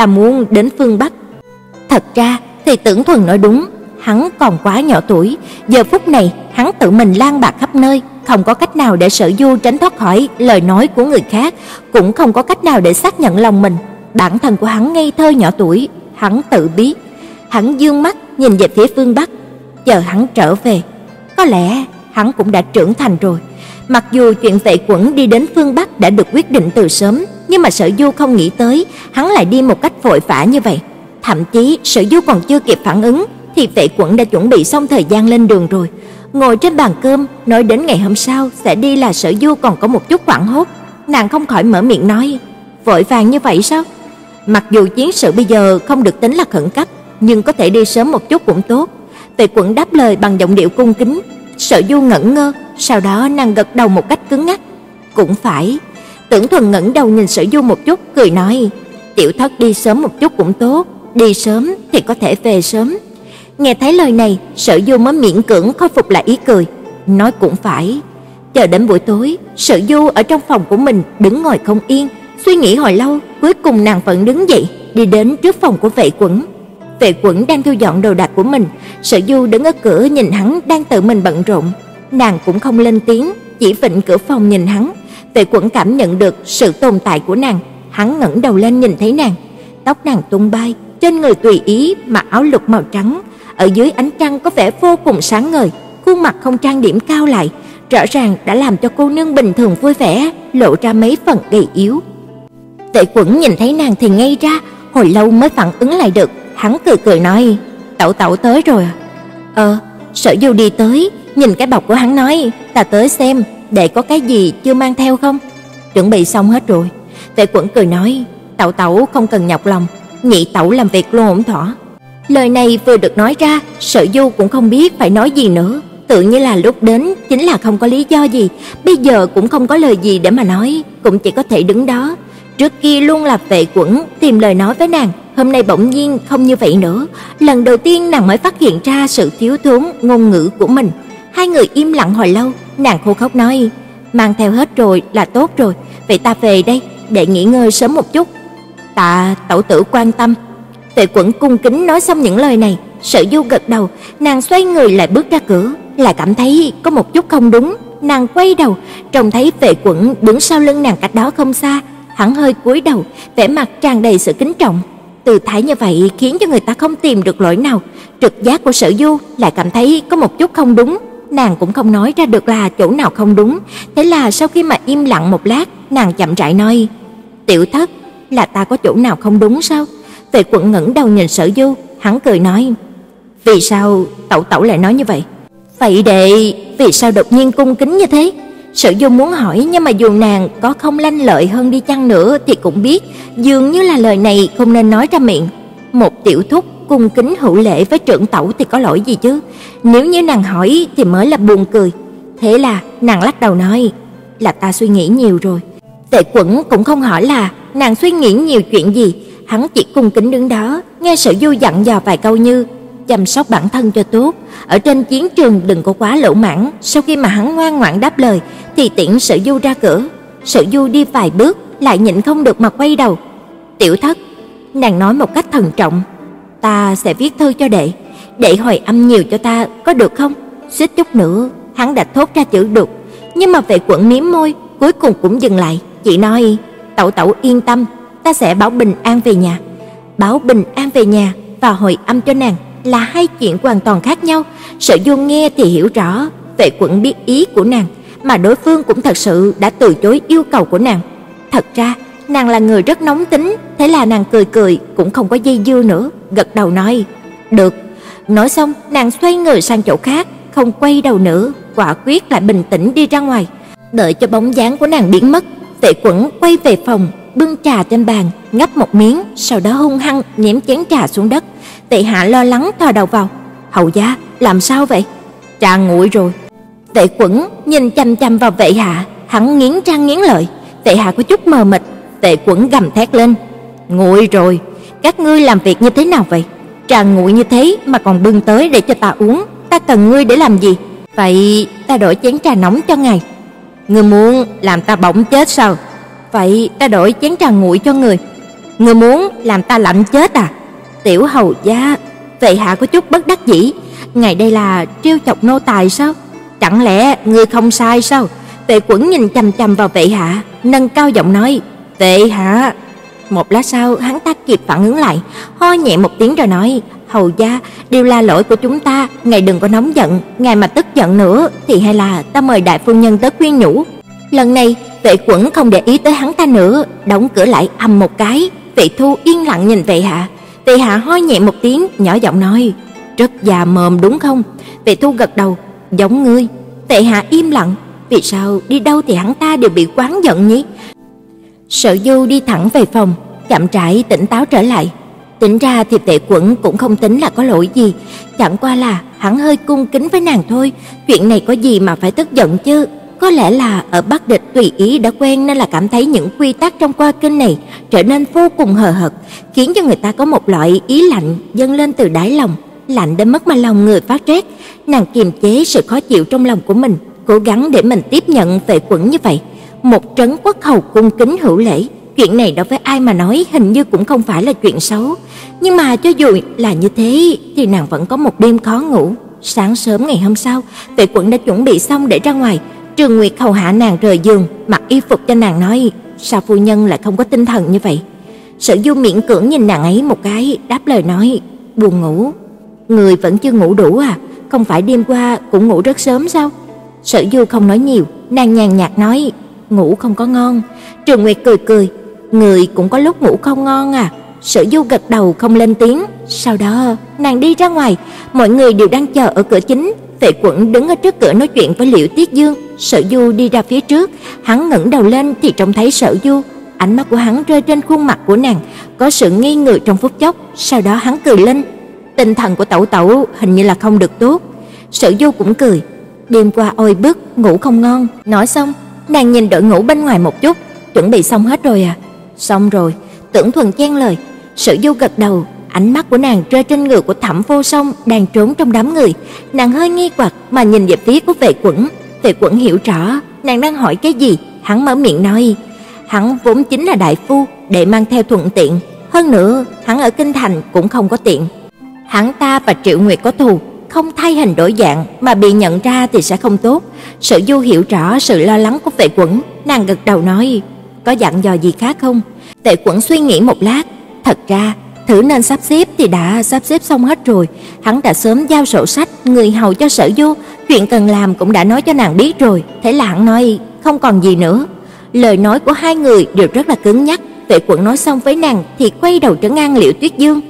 A: ta muốn đến phương Bắc. Thật ra thì Tưởng Thuần nói đúng, hắn còn quá nhỏ tuổi, giờ phút này hắn tự mình lang bạc khắp nơi, không có cách nào để Sở Du tránh thoát khỏi lời nói của người khác, cũng không có cách nào để xác nhận lòng mình. Bản thân của hắn ngây thơ nhỏ tuổi, hắn tự biết. Hắn dương mắt nhìn về phía phương Bắc, chờ hắn trở về, có lẽ hắn cũng đã trưởng thành rồi. Mặc dù chuyện vệ quẩn đi đến phương Bắc đã được quyết định từ sớm, nhưng mà Sở Du không nghĩ tới hắn lại đi một cách vội vã như vậy. Thậm chí Sở Du còn chưa kịp phản ứng thì vệ quẩn đã chuẩn bị xong thời gian lên đường rồi. Ngồi trên bàn cơm, nói đến ngày hôm sau sẽ đi là Sở Du còn có một chút hoảng hốt, nàng không khỏi mở miệng nói, vội vàng như vậy sao? Mặc dù chiến sự bây giờ không được tính là khẩn cấp, nhưng có thể đi sớm một chút cũng tốt. Vệ Quẩn đáp lời bằng giọng điệu cung kính, Sở Du ngẩn ngơ, sau đó nàng gật đầu một cách cứng ngắc. Cũng phải. Tưởng Thuần ngẩng đầu nhìn Sở Du một chút, cười nói, tiểu thất đi sớm một chút cũng tốt, đi sớm thì có thể về sớm. Nghe thấy lời này, Sở Du mới miễn cưỡng khôi phục lại ý cười, nói cũng phải. Chờ đến buổi tối, Sở Du ở trong phòng của mình đứng ngồi không yên, suy nghĩ hồi lâu, cuối cùng nàng vẫn đứng dậy, đi đến trước phòng của Vệ Quẩn. Vệ Quẩn đang thu dọn đồ đạc của mình, Sở Du đứng ở cửa nhìn hắn đang tự mình bận rộn, nàng cũng không lên tiếng, chỉ vịnh cửa phòng nhìn hắn. Tề Quẩn cảm nhận được sự tồn tại của nàng, hắn ngẩng đầu lên nhìn thấy nàng, tóc nàng tung bay, trên người tùy ý mặc áo lục màu trắng, ở dưới ánh trăng có vẻ vô cùng sáng ngời, khuôn mặt không trang điểm cao lại, rõ ràng đã làm cho cô nương bình thường vui vẻ lộ ra mấy phần gầy yếu. Tệ Quẩn nhìn thấy nàng thì ngây ra, hồi lâu mới phản ứng lại được, hắn cười cười nói: "Tẩu tẩu tới rồi à?" "Ờ." Sở Du đi tới, nhìn cái bọc của hắn nói: "Ta tới xem, để có cái gì chưa mang theo không?" "Chuẩn bị xong hết rồi." Vệ Quẩn cười nói: "Tẩu tẩu không cần nhọc lòng, nhị tẩu làm việc luôn ổn thỏa." Lời này vừa được nói ra, Sở Du cũng không biết phải nói gì nữa, tự như là lúc đến chính là không có lý do gì, bây giờ cũng không có lời gì để mà nói, cũng chỉ có thể đứng đó. Trước kia luôn là vệ quẩn tìm lời nói với nàng, hôm nay bỗng nhiên không như vậy nữa, lần đầu tiên nàng mới phát hiện ra sự thiếu thốn ngôn ngữ của mình. Hai người im lặng hồi lâu, nàng khô khóc nói: "Mang theo hết rồi là tốt rồi, vậy ta về đây, để nghỉ ngơi sớm một chút." Tạ tẩu tử quan tâm, Tệ Quẩn cung kính nói xong những lời này, Sở Du gật đầu, nàng xoay người lại bước ra cửa, lại cảm thấy có một chút không đúng, nàng quay đầu, trông thấy Tệ Quẩn đứng sau lưng nàng cách đó không xa, hắn hơi cúi đầu, vẻ mặt tràn đầy sự kính trọng. Từ thái như vậy khiến cho người ta không tìm được lỗi nào, trực giác của Sở Du lại cảm thấy có một chút không đúng, nàng cũng không nói ra được là chỗ nào không đúng, thế là sau khi mà im lặng một lát, nàng chậm rãi nói: "Tiểu thất, là ta có chỗ nào không đúng sao?" Tề Quận ngẩng đầu nhìn Sở Du, hắn cười nói: "Vì sao tẩu tẩu lại nói như vậy?" "Vậy đệ, vì sao đột nhiên cung kính như thế?" Sở Du muốn hỏi nhưng mà dù nàng có không lanh lợi hơn đi chăng nữa thì cũng biết, dường như là lời này không nên nói ra miệng. Một tiểu thúc cung kính hữu lễ với trưởng tẩu thì có lỗi gì chứ? Nếu như nàng hỏi thì mới là buồn cười. Thế là nàng lắc đầu nói, là ta suy nghĩ nhiều rồi. Tệ Quẩn cũng không hỏi là nàng suy nghĩ nhiều chuyện gì, hắn chỉ cung kính đứng đó, nghe Sở Du dặn dò vài câu như: chăm sóc bản thân cho tốt, ở trên chiến trường đừng có quá lỗ mãng. Sau khi mà hắn ngoan ngoãn đáp lời, thì tiễn Sở Du ra cửa. Sở Du đi vài bước, lại nhịn không được mà quay đầu. "Tiểu thất," nàng nói một cách thận trọng, "ta sẽ viết thư cho đệ, đệ hồi âm nhiều cho ta có được không?" Suýt chút nữa, hắn đã thốt ra chữ được, nhưng mà vệ quận miếm môi, cuối cùng cũng dừng lại, chỉ nói: "Tẩu tẩu yên tâm, ta sẽ báo bình an về nhà." Báo bình an về nhà và hồi âm cho nàng là hai chuyện hoàn toàn khác nhau. Sở Du nghe thì hiểu rõ, vệ quận biết ý của nàng, mà đối phương cũng thật sự đã từ chối yêu cầu của nàng. Thật ra, nàng là người rất nóng tính, thế là nàng cười cười cũng không có dây dưa nữa, gật đầu nói: "Được." Nói xong, nàng xoay người sang chỗ khác, không quay đầu nữa, quả quyết lại bình tĩnh đi ra ngoài. Đợi cho bóng dáng của nàng biến mất, Tệ Quẩn quay về phòng, bưng trà trên bàn, ngấp một miếng, sau đó hung hăng ném chén trà xuống đất. Tệ Hạ lo lắng thò đầu vào, "Hầu gia, làm sao vậy?" "Trà nguội rồi." Tệ Quẩn nhìn chằm chằm vào Vệ Hạ, hắn nghiến răng nghiến lợi. Tệ Hạ có chút mờ mịt, Tệ Quẩn gầm thét lên, "Nguội rồi, các ngươi làm việc như thế nào vậy? Trà nguội như thế mà còn bưng tới để cho ta uống, ta cần ngươi để làm gì? Vậy ta đổi chén trà nóng cho ngài." "Ngươi muốn làm ta bỏng chết sao?" "Vậy ta đổi chén trà nguội cho người." "Ngươi muốn làm ta lạnh chết à?" Tiểu hầu gia, vậy hạ có chút bất đắc dĩ, ngài đây là trêu chọc nô tài sao? Chẳng lẽ ngươi không sai sao? Vệ Quẩn nhìn chằm chằm vào Vệ hạ, nâng cao giọng nói, Tệ hạ." Một lát sau, hắn ta kịp phản ứng lại, ho nhẹ một tiếng rồi nói, "Hầu gia, đều là lỗi của chúng ta, ngài đừng có nóng giận, ngài mà tức giận nữa thì hay là ta mời đại phu nhân tới khuyên nhủ." Lần này, Vệ Quẩn không để ý tới hắn ta nữa, đóng cửa lại ầm một cái, Vệ Thu yên lặng nhìn Vệ hạ, Vệ hạ ho nhẹ một tiếng, nhỏ giọng nói, "Rất già mồm đúng không?" Vệ Thu gật đầu, "Giống ngươi." Vệ hạ im lặng, vì sao đi đâu thì hắn ta đều bị quán giận nhỉ? Sở Du đi thẳng về phòng, chậm rãi tỉnh táo trở lại. Tính ra thì Tệ Quẩn cũng không tính là có lỗi gì, chẳng qua là hắn hơi cung kính với nàng thôi, chuyện này có gì mà phải tức giận chứ? Có lẽ là ở Bắc Địch tùy ý đã quen nên là cảm thấy những quy tắc trong qua kinh này trở nên vô cùng hờ hợt, khiến cho người ta có một loại ý lạnh dâng lên từ đáy lòng, lạnh đến mức mà lòng người phát rét. Nàng kiềm chế sự khó chịu trong lòng của mình, cố gắng để mình tiếp nhận tệ quẩn như vậy. Một trấn quốc hầu cung kính hữu lễ, chuyện này đối với ai mà nói hình như cũng không phải là chuyện xấu, nhưng mà cho dù là như thế thì nàng vẫn có một đêm khó ngủ. Sáng sớm ngày hôm sau, vệ quẩn đã chuẩn bị xong để ra ngoài, Trường Nguyệt hầu hạ nàng rời giường, mặc y phục cho nàng nói, sao phu nhân lại không có tinh thần như vậy? Sở Du miễn cưỡng nhìn nàng ấy một cái, đáp lời nói, buồn ngủ. Người vẫn chưa ngủ đủ à? Không phải đêm qua cũng ngủ rất sớm sao? Sở Du không nói nhiều, nàng nhàn nhạt nói, ngủ không có ngon. Trường Nguyệt cười cười, người cũng có lúc ngủ không ngon à? Sở Du gật đầu không lên tiếng, sau đó nàng đi ra ngoài, mọi người đều đang chờ ở cửa chính, Tệ Quẩn đứng ở trước cửa nói chuyện với Liễu Tiết Dương, Sở Du đi ra phía trước, hắn ngẩng đầu lên thì trông thấy Sở Du, ánh mắt của hắn rơi trên khuôn mặt của nàng, có sự nghi ngờ trong phút chốc, sau đó hắn cười lên. Tinh thần của Tẩu Tẩu hình như là không được tốt. Sở Du cũng cười, đêm qua ôi bức, ngủ không ngon. Nói xong, nàng nhìn đội ngũ bên ngoài một chút, chuẩn bị xong hết rồi à? Xong rồi, Tưởng Thuần chen lời. Sử Du gật đầu, Ánh mắt của nàng rơi trên người của Thẩm Vô Song đang trốn trong đám người, nàng hơi nghi hoặc mà nhìn về phía của Vệ Quẩn. Vệ Quẩn hiểu rõ nàng đang hỏi cái gì, hắn mở miệng nói: "Hắn vốn chính là đại phu, để mang theo thuận tiện, hơn nữa, hắn ở kinh thành cũng không có tiện. Hắn ta và Triệu Nguyệt có thù, không thay hình đổi dạng mà bị nhận ra thì sẽ không tốt." Sở Du hiểu rõ sự lo lắng của Vệ Quẩn, nàng gật đầu nói: "Có dặn dò gì khác không?" Vệ Quẩn suy nghĩ một lát, thật ra thử nên sắp xếp thì đã sắp xếp xong hết rồi, hắn đã sớm giao sổ sách, người hầu cho Sở Du, chuyện cần làm cũng đã nói cho nàng biết rồi, thế là hắn nói không còn gì nữa. Lời nói của hai người đều rất là cứng nhắc, Vệ quẩn nói xong với nàng thì quay đầu trấn an Liễu Tuyết Dương.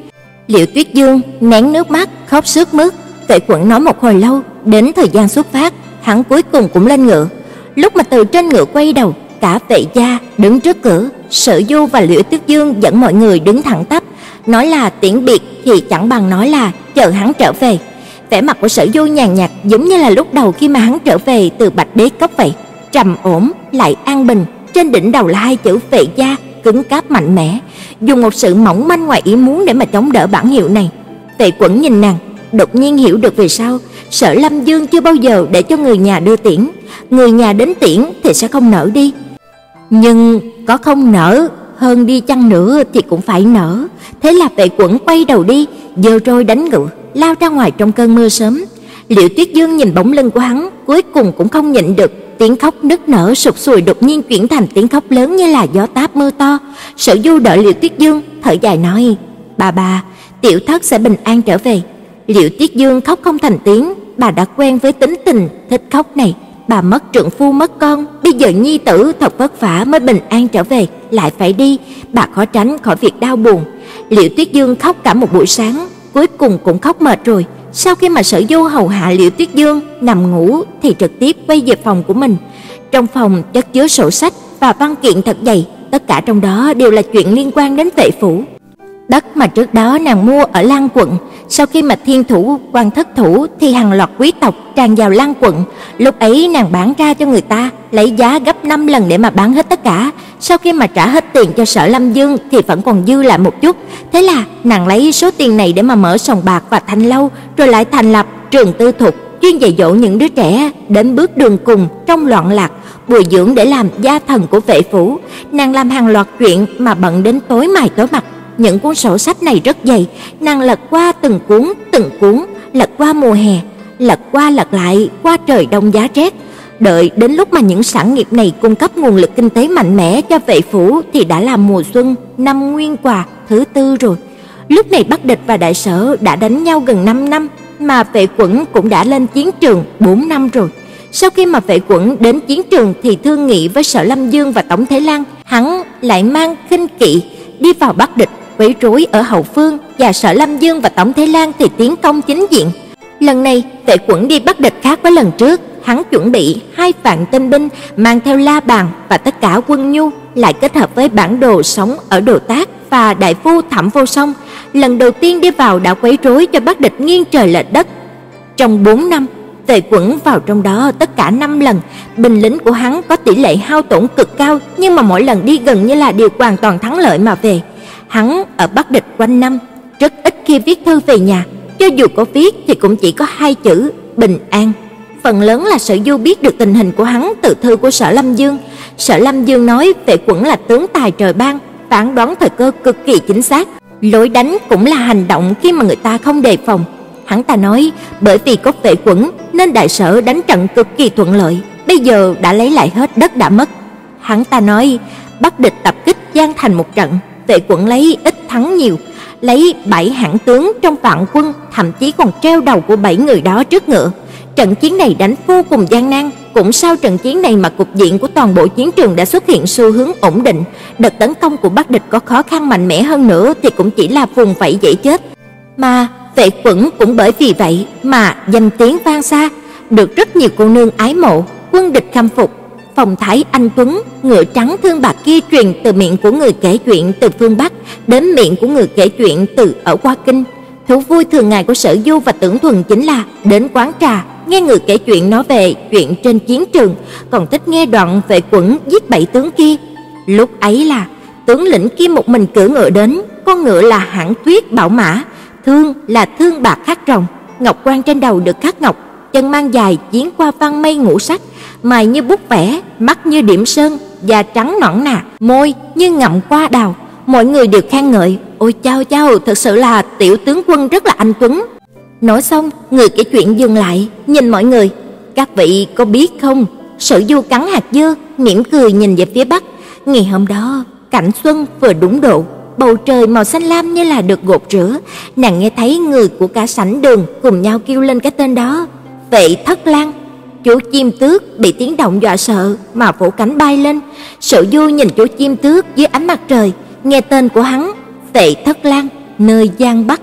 A: Liễu Tuyết Dương nén nước mắt, khóc sướt mướt, Vệ quẩn nói một hồi lâu, đến thời gian xuất phát, hắn cuối cùng cũng lên ngựa. Lúc mà từ trên ngựa quay đầu, cả vệ gia đứng trước cửa, Sở Du và Liễu Tuyết Dương dẫn mọi người đứng thẳng tắp, nói là tiễn biệt thì chẳng bằng nói là chờ hắn trở về. Vẻ mặt của Sở Du nhàn nhạt giống như là lúc đầu khi mà hắn trở về từ Bạch Đế cốc vậy, trầm ổn lại an bình, trên đỉnh đầu là hai chữ Vệ gia, cứng cáp mạnh mẽ, dùng một sự mỏng manh ngoài ý muốn để mà chống đỡ bản hiệu này. Vệ Quẩn nhìn nàng, đột nhiên hiểu được vì sao Sở Lâm Dương chưa bao giờ để cho người nhà đưa tiễn, người nhà đến tiễn thì sẽ không nỡ đi. Nhưng có không nỡ hơn đi chăng nữa thì cũng phải nỡ. Thế là Vệ Quẩn quay đầu đi, giơ roi đánh ngựa, lao ra ngoài trong cơn mưa sớm. liễu Tuyết Dương nhìn bóng lưng của hắn, cuối cùng cũng không nhịn được, tiếng khóc nức nở sụt sùi đột nhiên chuyển thành tiếng khóc lớn như là gió táp mưa to. Sở Du đợi liễu Tuyết Dương, thở dài nói: "Bà bà, tiểu thất sẽ bình an trở về." Liệu Tuyết Dương khóc không thành tiếng, bà đã quen với tính tình thích khóc này. Bà mất trượng phu mất con, bây giờ nhi tử thật vất vả mới bình an trở về, lại phải đi, bà khó tránh khỏi việc đau buồn. Liệu Tuyết Dương khóc cả một buổi sáng, cuối cùng cũng khóc mệt rồi. Sau khi mà Sở Du hầu hạ Liệu Tuyết Dương nằm ngủ thì trực tiếp quay về phòng của mình. Trong phòng chất chứa sổ sách và văn kiện thật dày, tất cả trong đó đều là chuyện liên quan đến vệ phủ. Đất mà trước đó nàng mua ở Lan quận, sau khi mà thiên thủ quan thất thủ thì hàng loạt quý tộc tràn vào Lan quận, lúc ấy nàng bán ra cho người ta, lấy giá gấp 5 lần để mà bán hết tất cả. Sau khi mà trả hết tiền cho Sở Lâm Dương thì vẫn còn dư lại một chút, thế là nàng lấy số tiền này để mà mở sòng bạc và thanh lâu, rồi lại thành lập trường tư thục chuyên dạy dỗ những đứa trẻ đến bước đường cùng trong loạn lạc, bồi dưỡng để làm gia thần của vệ phủ. Nàng làm hàng loạt chuyện mà bận đến tối mày tối mặt những cuốn sổ sách này rất dày, nàng lật qua từng cuốn, từng cuốn, lật qua mùa hè, lật qua lật lại qua trời đông giá rét. Đợi đến lúc mà những sản nghiệp này cung cấp nguồn lực kinh tế mạnh mẽ cho vệ phủ thì đã là mùa xuân năm nguyên quà thứ tư rồi. Lúc này Bắc Địch và Đại Sở đã đánh nhau gần 5 năm, mà Vệ Quẩn cũng đã lên chiến trường 4 năm rồi. Sau khi mà Vệ Quẩn đến chiến trường thì thương nghị với Sở Lâm Dương và Tổng Thế Lan, hắn lại mang khinh kỵ đi vào Bắc Địch quấy rối ở hậu phương và Sở Lâm Dương và Tổng Thế Lan thì tiến công chính diện. Lần này, Tệ Quẩn đi bắt địch khác với lần trước, hắn chuẩn bị hai vạn tinh binh mang theo la bàn và tất cả quân nhu, lại kết hợp với bản đồ sống ở Đồ Tác và đại phu Thẩm Vô Song, lần đầu tiên đi vào đã quấy rối cho Bắc địch nghiêng trời lệch đất. Trong 4 năm, tề Quẩn vào trong đó tất cả 5 lần, binh lính của hắn có tỷ lệ hao tổn cực cao, nhưng mà mỗi lần đi gần như là điều hoàn toàn thắng lợi mà về. Hắn ở Bắc Địch quanh năm, rất ít khi viết thư về nhà, cho dù có viết thì cũng chỉ có hai chữ bình an. Phần lớn là Sở Du biết được tình hình của hắn từ thư của Sở Lâm Dương. Sở Lâm Dương nói Vệ Quẩn là tướng tài trời ban, phán đoán thời cơ cực kỳ chính xác. Lối đánh cũng là hành động khi mà người ta không đề phòng. Hắn ta nói, bởi vì có Vệ Quẩn nên đại sở đánh trận cực kỳ thuận lợi, bây giờ đã lấy lại hết đất đã mất. Hắn ta nói, Bắc địch tập kích Giang Thành một trận, Vệ Quận lấy ít thắng nhiều, lấy bảy hãn tướng trong vạn quân, thậm chí còn treo đầu của bảy người đó trước ngựa. Trận chiến này đánh vô cùng gian nan, cũng sau trận chiến này mà cục diện của toàn bộ chiến trường đã xuất hiện xu hướng ổn định, đợt tấn công của Bắc địch có khó khăn mạnh mẽ hơn nữa thì cũng chỉ là vùng vẫy dễ chết. Mà Vệ Quẩn cũng bởi vì vậy mà danh tiếng vang xa, được rất nhiều cô nương ái mộ, quân địch khâm phục phong thái anh tuấn, ngựa trắng thương bạc kia truyền từ miệng của người kể chuyện từ phương Bắc đến miệng của người kể chuyện từ ở Hoa Kinh. Thú vui thường ngày của Sở Du và Tưởng Thuần chính là đến quán trà, nghe người kể chuyện nói về chuyện trên chiến trường, còn thích nghe đoạn về quẩn giết bảy tướng kia. Lúc ấy là tướng lĩnh kia một mình cưỡi ngựa đến, con ngựa là hãng tuyết bảo mã, thương là thương bạc khắc rồng, ngọc quan trên đầu được khắc ngọc, chân mang dài chiến qua văn mây ngũ sắc, mày như bút vẽ, mắt như điểm sơn, da trắng nõn nà, môi như ngậm qua đào. Mọi người đều khen ngợi, "Ôi chao chao, thật sự là tiểu tướng quân rất là anh tuấn." Nói xong, người kể chuyện dừng lại, nhìn mọi người, "Các vị có biết không?" Sở Du cắn hạt dưa, mỉm cười nhìn về phía bắc. Ngày hôm đó, cảnh xuân vừa đúng độ, bầu trời màu xanh lam như là được gột rửa, nàng nghe thấy người của cả sảnh đường cùng nhau kêu lên cái tên đó, Vệ Thất Lang. Chú chim tước bị tiếng động dọa sợ mà vỗ cánh bay lên. sự Du nhìn chú chim tước dưới ánh mặt trời, nghe tên của hắn, Tệ Thất Lang, nơi Giang Bắc